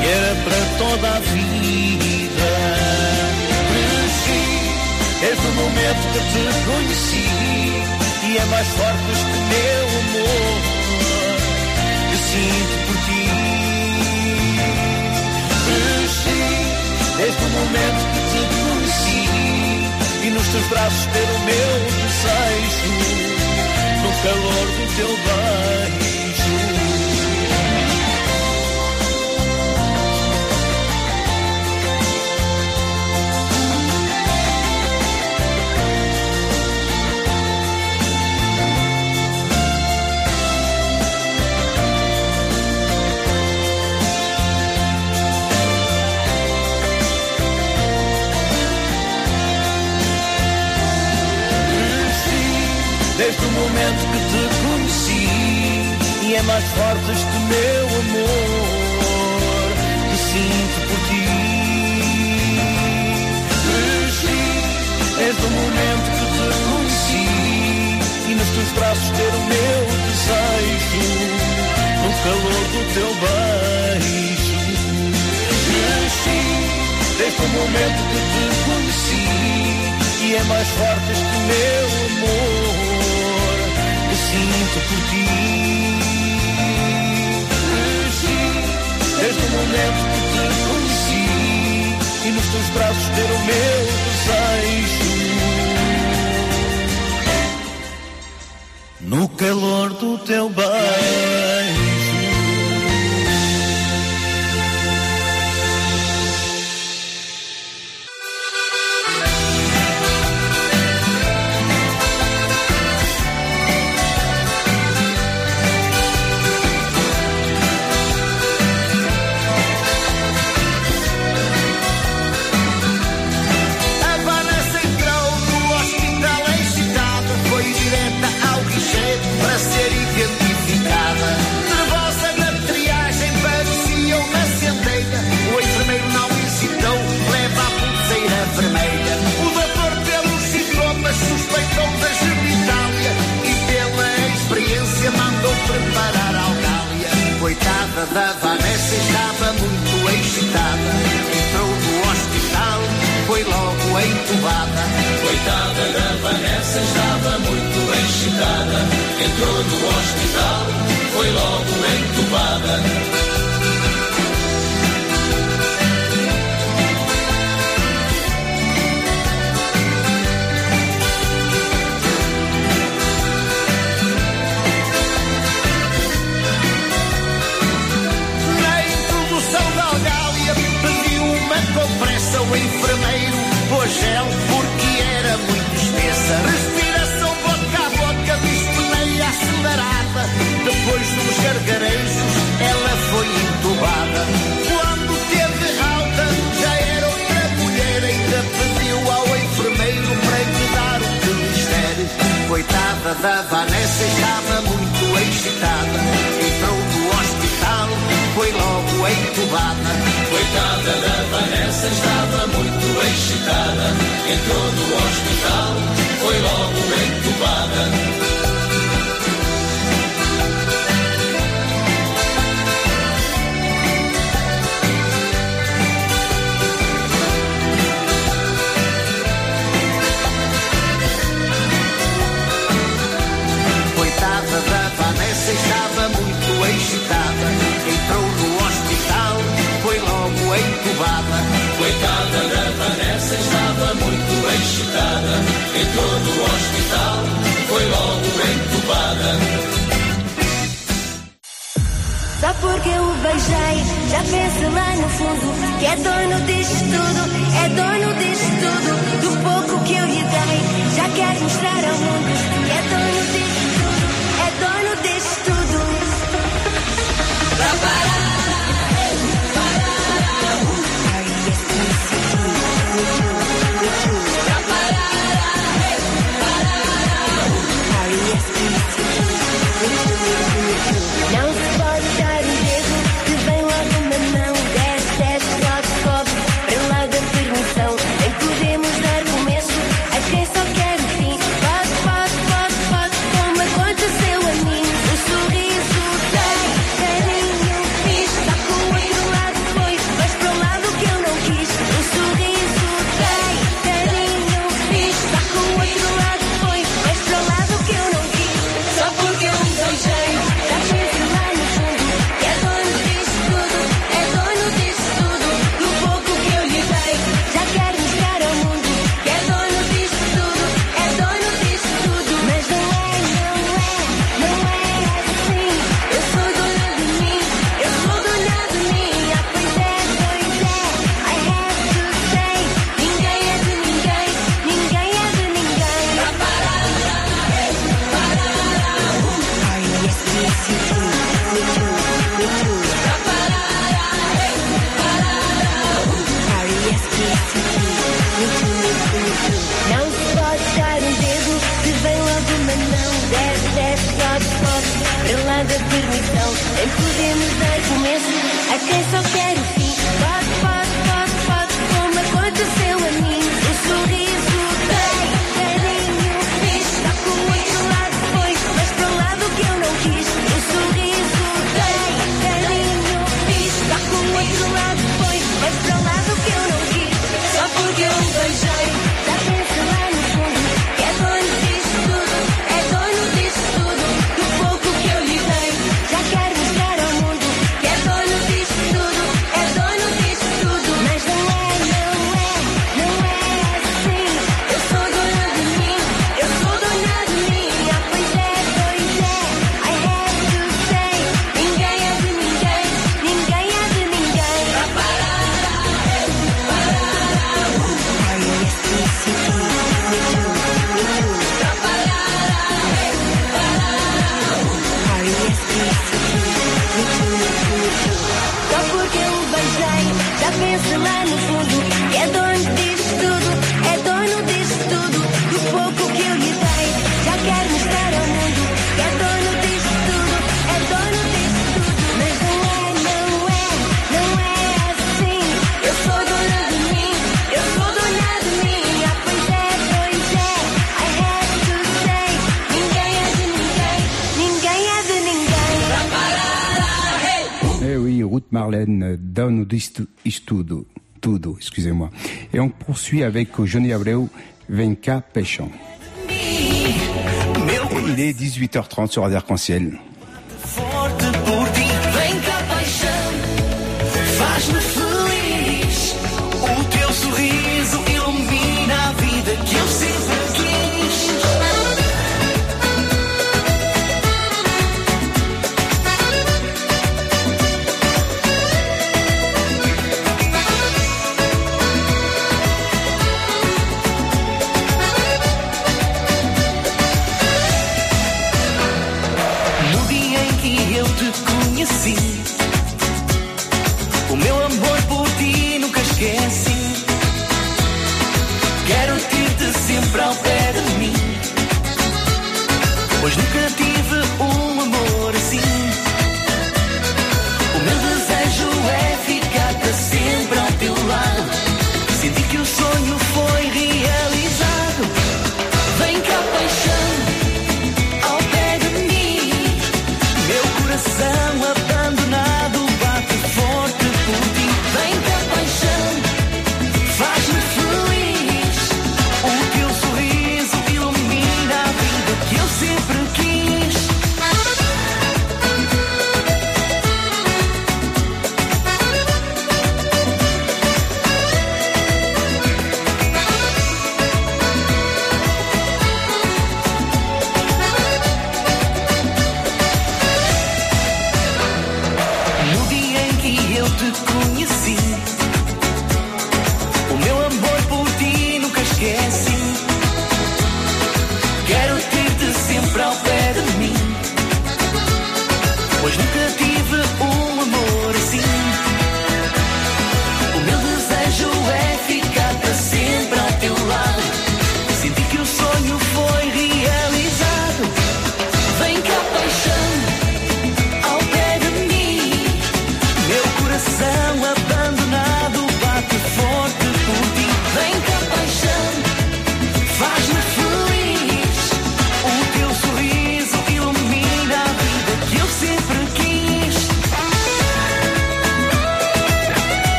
Que era para toda a vida. Cresci desde o momento que te conheci. E é mais forte este meu amor. Que sinto por ti. Desde o momento que E nos teus braços ter o meu desejo. No calor do teu beijo Desde o momento que te conheci E é mais forte este meu amor Que sinto por ti. Cresci Desde o momento que te conheci E nos teus braços ter o meu desejo No calor do teu beijo. Cresci Desde o momento que te conheci E é mais forte este meu amor sinto por ti. Cresci desde o momento que te conheci e nos teus braços ter o meu desejo. No calor do teu beijo. incubada. Coitada da Vanessa, estava muito excitada. Entrou no hospital, foi logo entubada. Só porque eu o beijei, já penso lá no fundo que é dono disto tudo, é dono disto tudo. Do pouco que eu lhe dei, já quer mostrar ao mundo. Istudo, Tudo, excusez-moi. Et on poursuit avec o Johnny Abreu, Venka. Et il est 18h30 sur Radio Arc-en-Ciel. Conheci,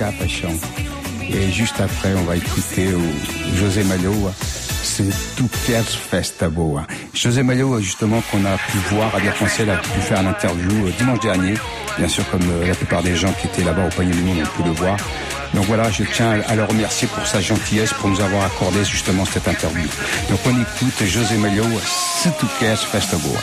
Et juste après, on va écouter José Malhoa, Se Tu Queres Festa Boa. José Malhoa, justement, qu'on a pu voir à Arc-en-Ciel, a pu faire l'interview euh, dimanche dernier. Bien sûr, comme euh, la plupart des gens qui étaient là-bas au panier du monde ont pu le voir. Donc voilà, je tiens à le remercier pour sa gentillesse, pour nous avoir accordé justement cette interview. Donc on écoute José Malhoa, Se Tu Queres Festa Boa.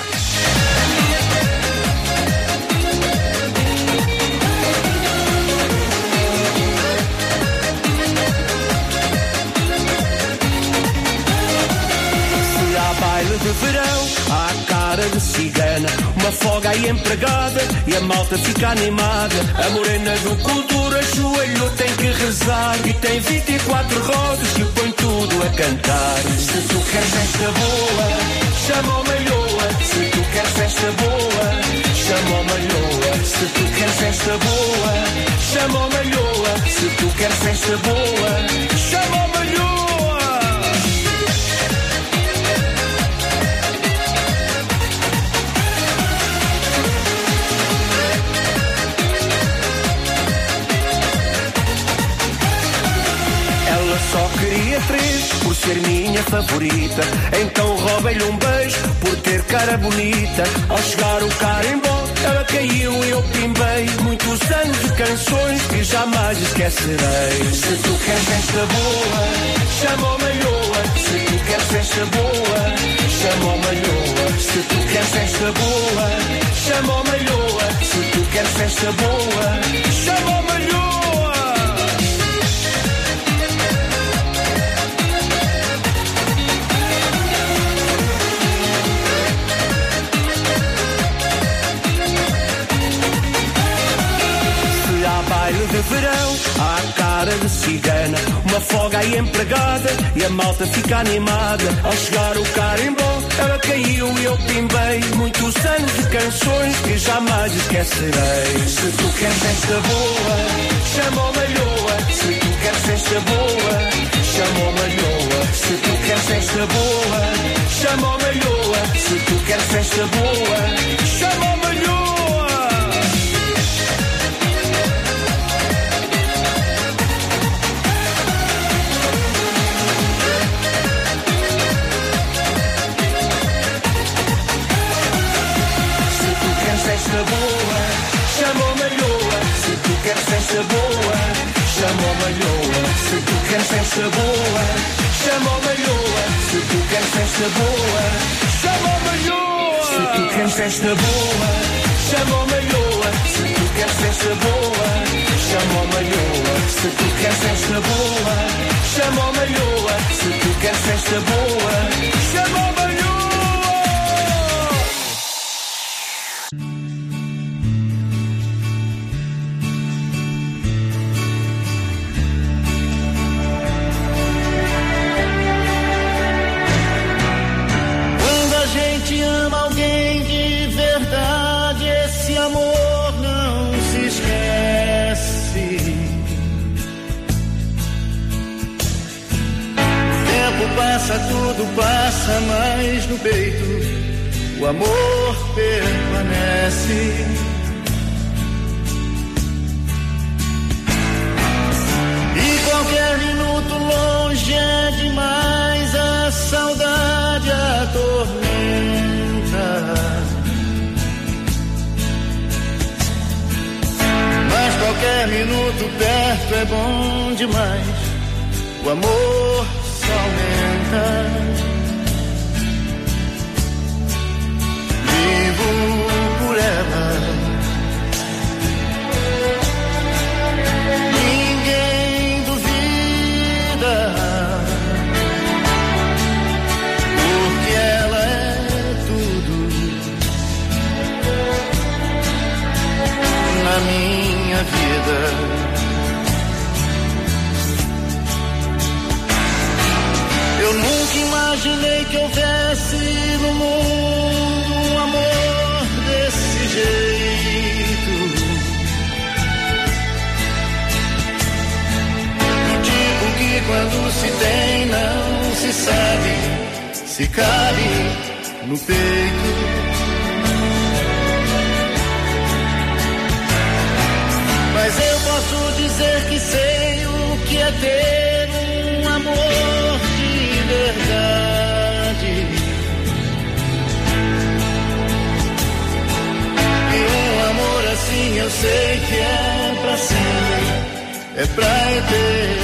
De cigana. Uma folga aí empregada e a malta fica animada. A morena do cultura, joelho tem que rezar. E tem 24 rosas que põe tudo a cantar. Se tu queres festa boa, chama o malhoa. Se tu queres festa boa, chama o malhoa. Se tu queres festa boa, chama o malhoa. Se tu queres festa boa, chama o malhoa. Por ser minha favorita. Então roubei-lhe um beijo por ter cara bonita. Ao chegar o carimbó, ela caiu e eu pimbei. Muitos anos de canções que jamais esquecerei. Se tu queres festa boa, chama o malhoa. Se tu queres festa boa, chama o malhoa. Se tu queres festa boa, chama o malhoa. Se tu queres festa boa, chama o malhoa. Cara de cigana, uma folga aí empregada e a malta fica animada. Ao chegar o carimbó, ela caiu e eu pimbei. Muitos anos de canções que jamais esquecerei. Se tu queres festa boa, chama o malhoa. Se tu queres festa boa, chama o malhoa. Se tu queres festa boa, chama o malhoa. Se tu queres festa boa, chama o malhoa. Festa boa, chama o malhoa. Se tu queres festa boa, chama o malhoa. Se tu queres festa boa, chama o malhoa. Se tu queres festa boa, chama o malhoa. Se tu queres festa boa, chama o malhoa. Se tu queres festa boa, chama o malhoa. Se tu queres festa boa, chama o malhoa. Se tu queres festa boa, chama o malhoa. Passa, tudo passa, mas no peito o amor permanece. E qualquer minuto longe é demais, a saudade atormenta. Mas qualquer minuto perto é bom demais, o amor aumenta. Vivo por ela. Ninguém duvida, porque ela é tudo na minha vida. Imaginei que houvesse no mundo um amor desse jeito. O tipo que quando se tem não se sabe se cabe no peito. Mas eu posso dizer que sei o que é ter um amor eu sei que é pra sempre, é pra eternidade.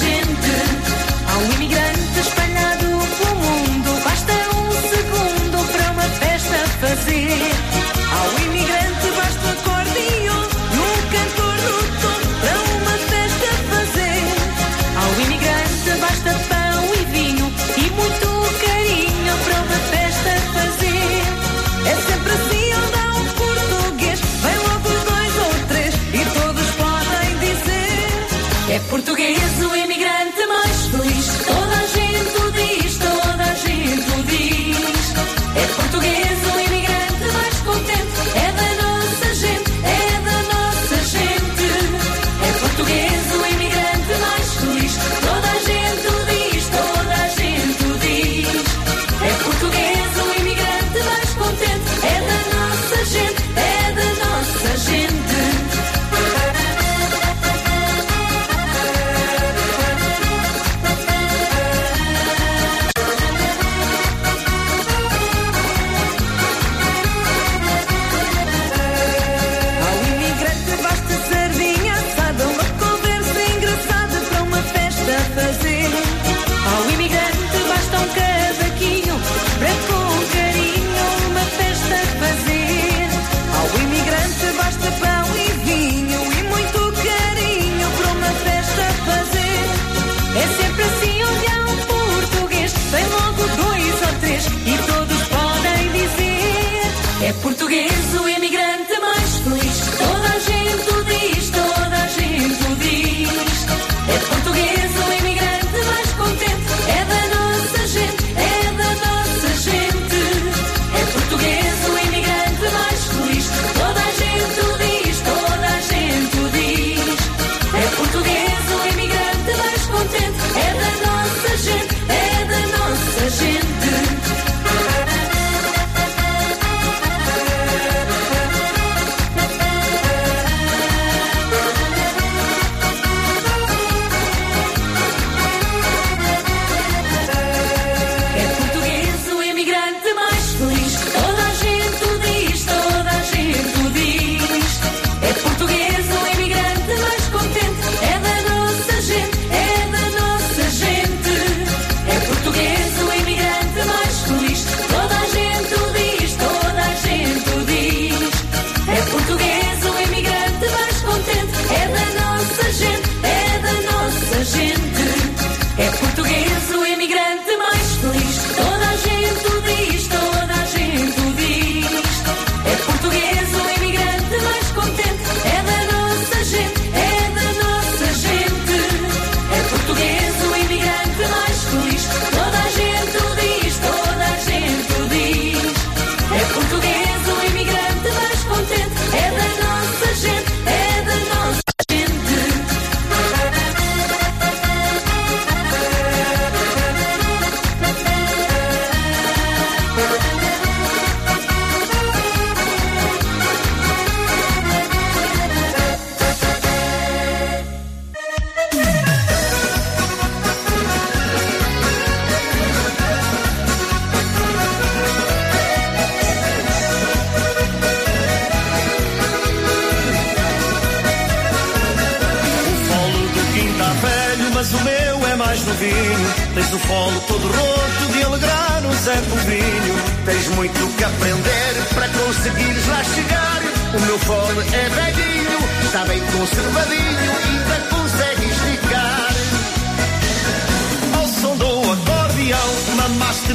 Imagine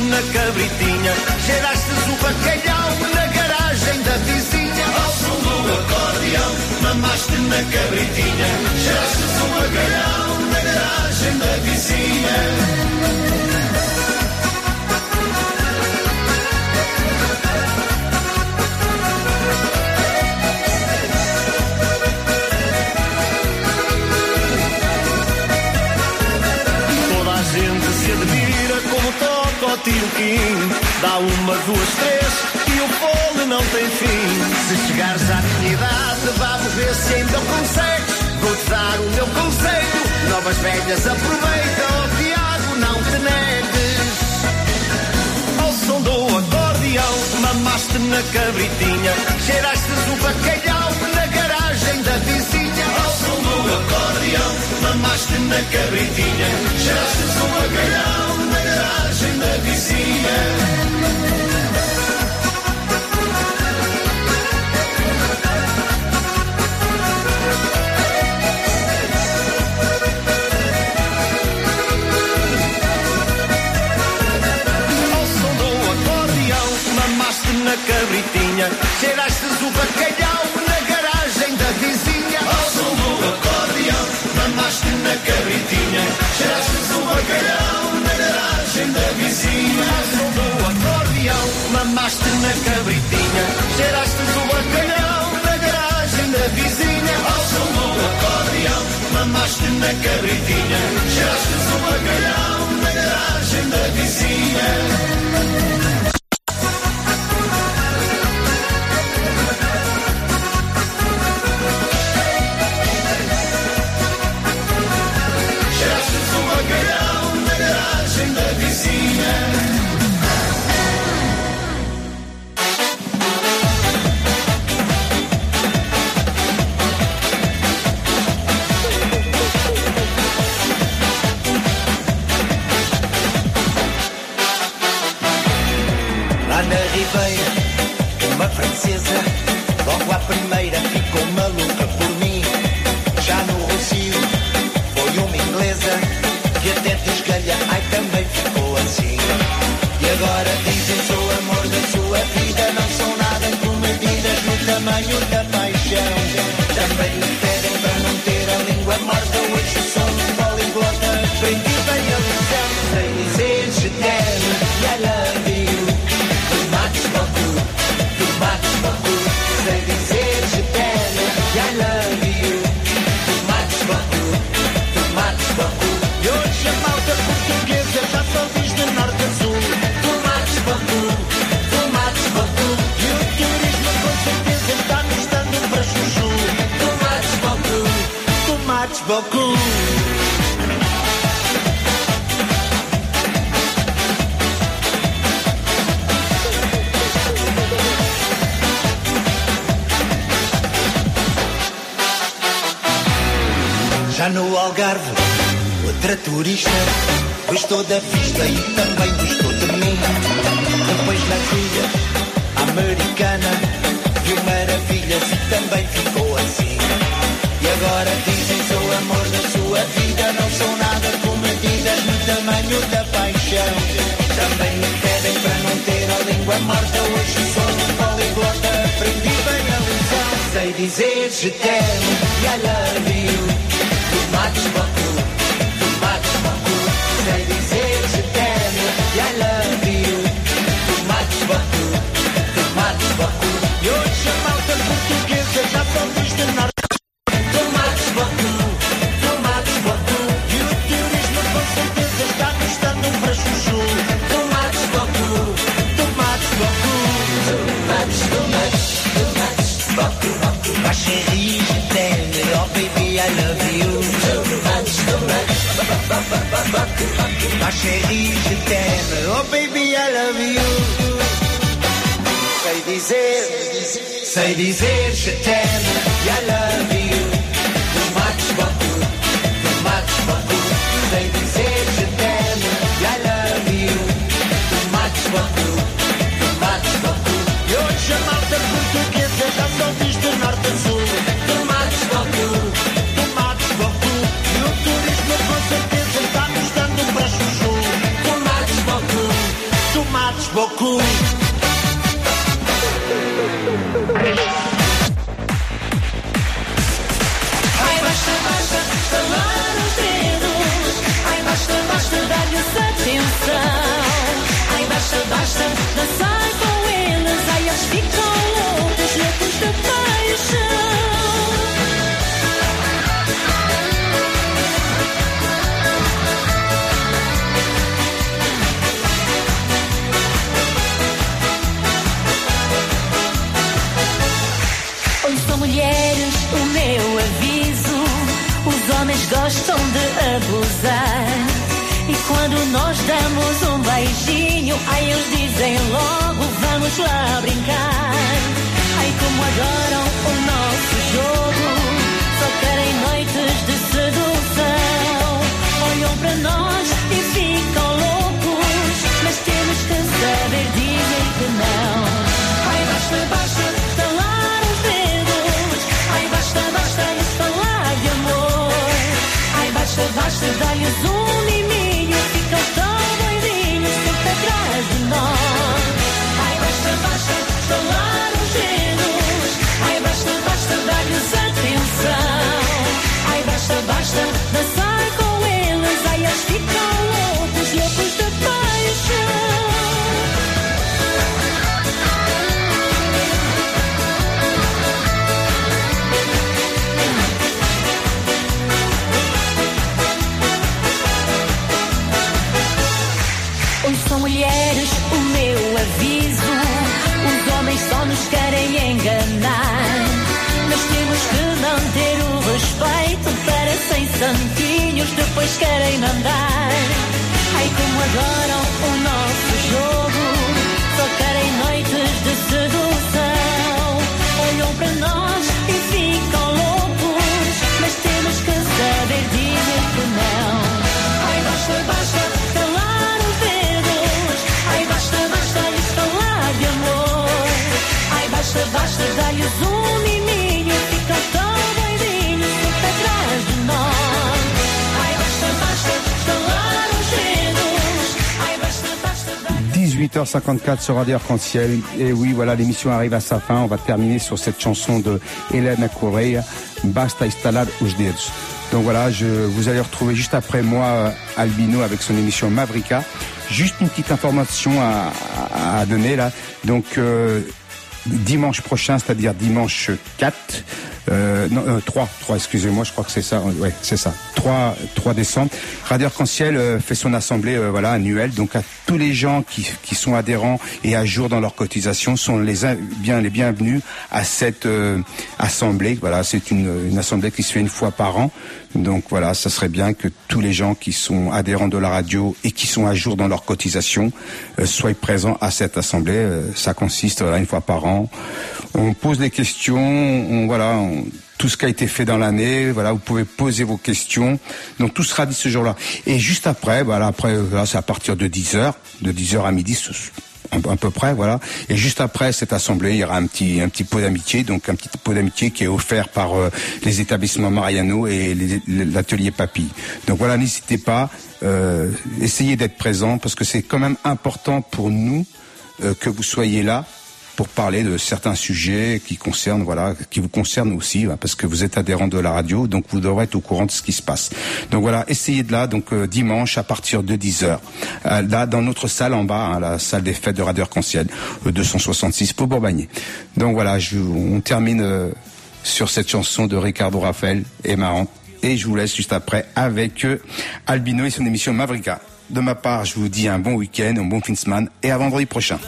na cabritinha, cheirastes o bacalhau na garagem da vizinha. Ao som do acordeão, mamaste na cabritinha, cheirastes o bacalhau na garagem da vizinha. tiro Dá uma, duas, três e o pole não tem fim. Se chegares à minha idade, vamos ver se ainda consegues. Vou-te dar o meu conselho. Novas velhas, aproveita, oh Tiago, não te negues. Ao som do acordeão, mamaste na cabritinha. Cheiraste o bacalhau na garagem da vizinha som do acordeão, mamaste na cabritinha, cheiraste um bacalhau na garagem da vizinha. na cabritinha, cheiraste o bacalhau sumo o acordeão, mamaste na cabritinha, cheirastes um bacalhau na garagem da vizinha. Sumo o acordeão, mamaste na cabritinha, cheirastes um bacalhau na garagem da vizinha. Ao sumo o acordeão, mamaste na cabritinha, cheirastes um bacalhau na garagem da vizinha. 18h54 sur Radio Arc-en-Ciel. Et oui, voilà, l'émission arrive à sa fin. On va terminer sur cette chanson de Elena Correa, Basta instalar os. Donc voilà, je, vous allez retrouver juste après moi euh, Albino avec son émission Mavrika. Juste une petite information à, donner là. Donc euh, dimanche prochain, c'est-à-dire dimanche 4, euh, non, euh, 3, 3, excusez-moi, je crois que c'est ça, ouais, c'est ça, 3, 3 décembre. Radio Arc-en-Ciel fait son assemblée voilà, annuelle, donc à tous les gens qui, qui sont adhérents et à jour dans leur cotisation sont les, bien, les bienvenus à cette euh, assemblée. Voilà, c'est une, assemblée qui se fait une fois par an. Donc voilà, ça serait bien que tous les gens qui sont adhérents de la radio et qui sont à jour dans leur cotisation euh, soient présents à cette assemblée. Euh, ça consiste voilà, une fois par an. On pose des questions, on, voilà, tout ce qui a été fait dans l'année. Voilà, vous pouvez poser vos questions. Donc tout sera dit ce jour-là. Et juste après, voilà, après, voilà, c'est à partir de 10 h de 10 h à midi. à peu près, voilà. Et juste après cette assemblée, il y aura un petit un petit pot d'amitié, donc un petit pot d'amitié qui est offert par euh, les établissements Mariano et l'atelier Papy. Donc voilà, n'hésitez pas, euh, essayez d'être présent parce que c'est quand même important pour nous euh, que vous soyez là pour parler de certains sujets qui concernent, voilà, qui vous concernent aussi, hein, parce que vous êtes adhérent de la radio, donc vous devrez être au courant de ce qui se passe. Donc voilà, essayez de là, donc euh, dimanche à partir de 10 h là dans notre salle en bas, hein, la salle des fêtes de Radio Arc-en-Ciel, euh, 266 pour Bourbagné. Donc voilà, je, on termine euh, sur cette chanson de Ricardo Rafael et marrant. Et je vous laisse juste après avec euh, Albino et son émission Mavrika. De ma part, je vous dis un bon week-end, un bon fin de semaine et à vendredi prochain.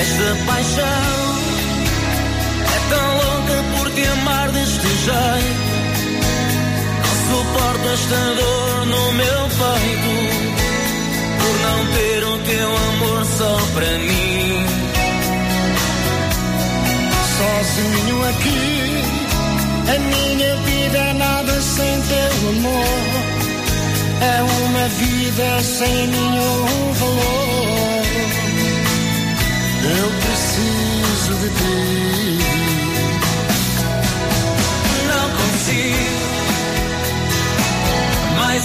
Esta paixão é tão louca por te amar deste jeito. Não suporto esta dor no meu peito por não ter o teu amor só para mim. Sozinho aqui, a minha vida é nada sem teu amor. É uma vida sem nenhum valor. Eu preciso de ti. Não consigo mais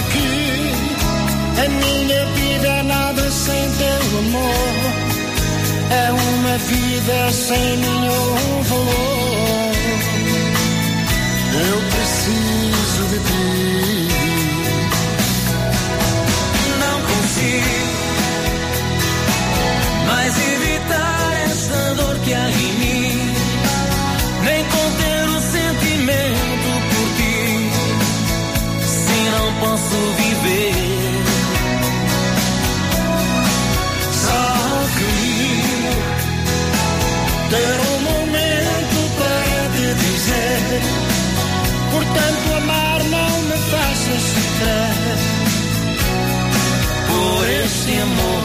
aqui. A minha vida é nada sem teu amor. É uma vida sem nenhum valor. Eu preciso de ti. esse amor.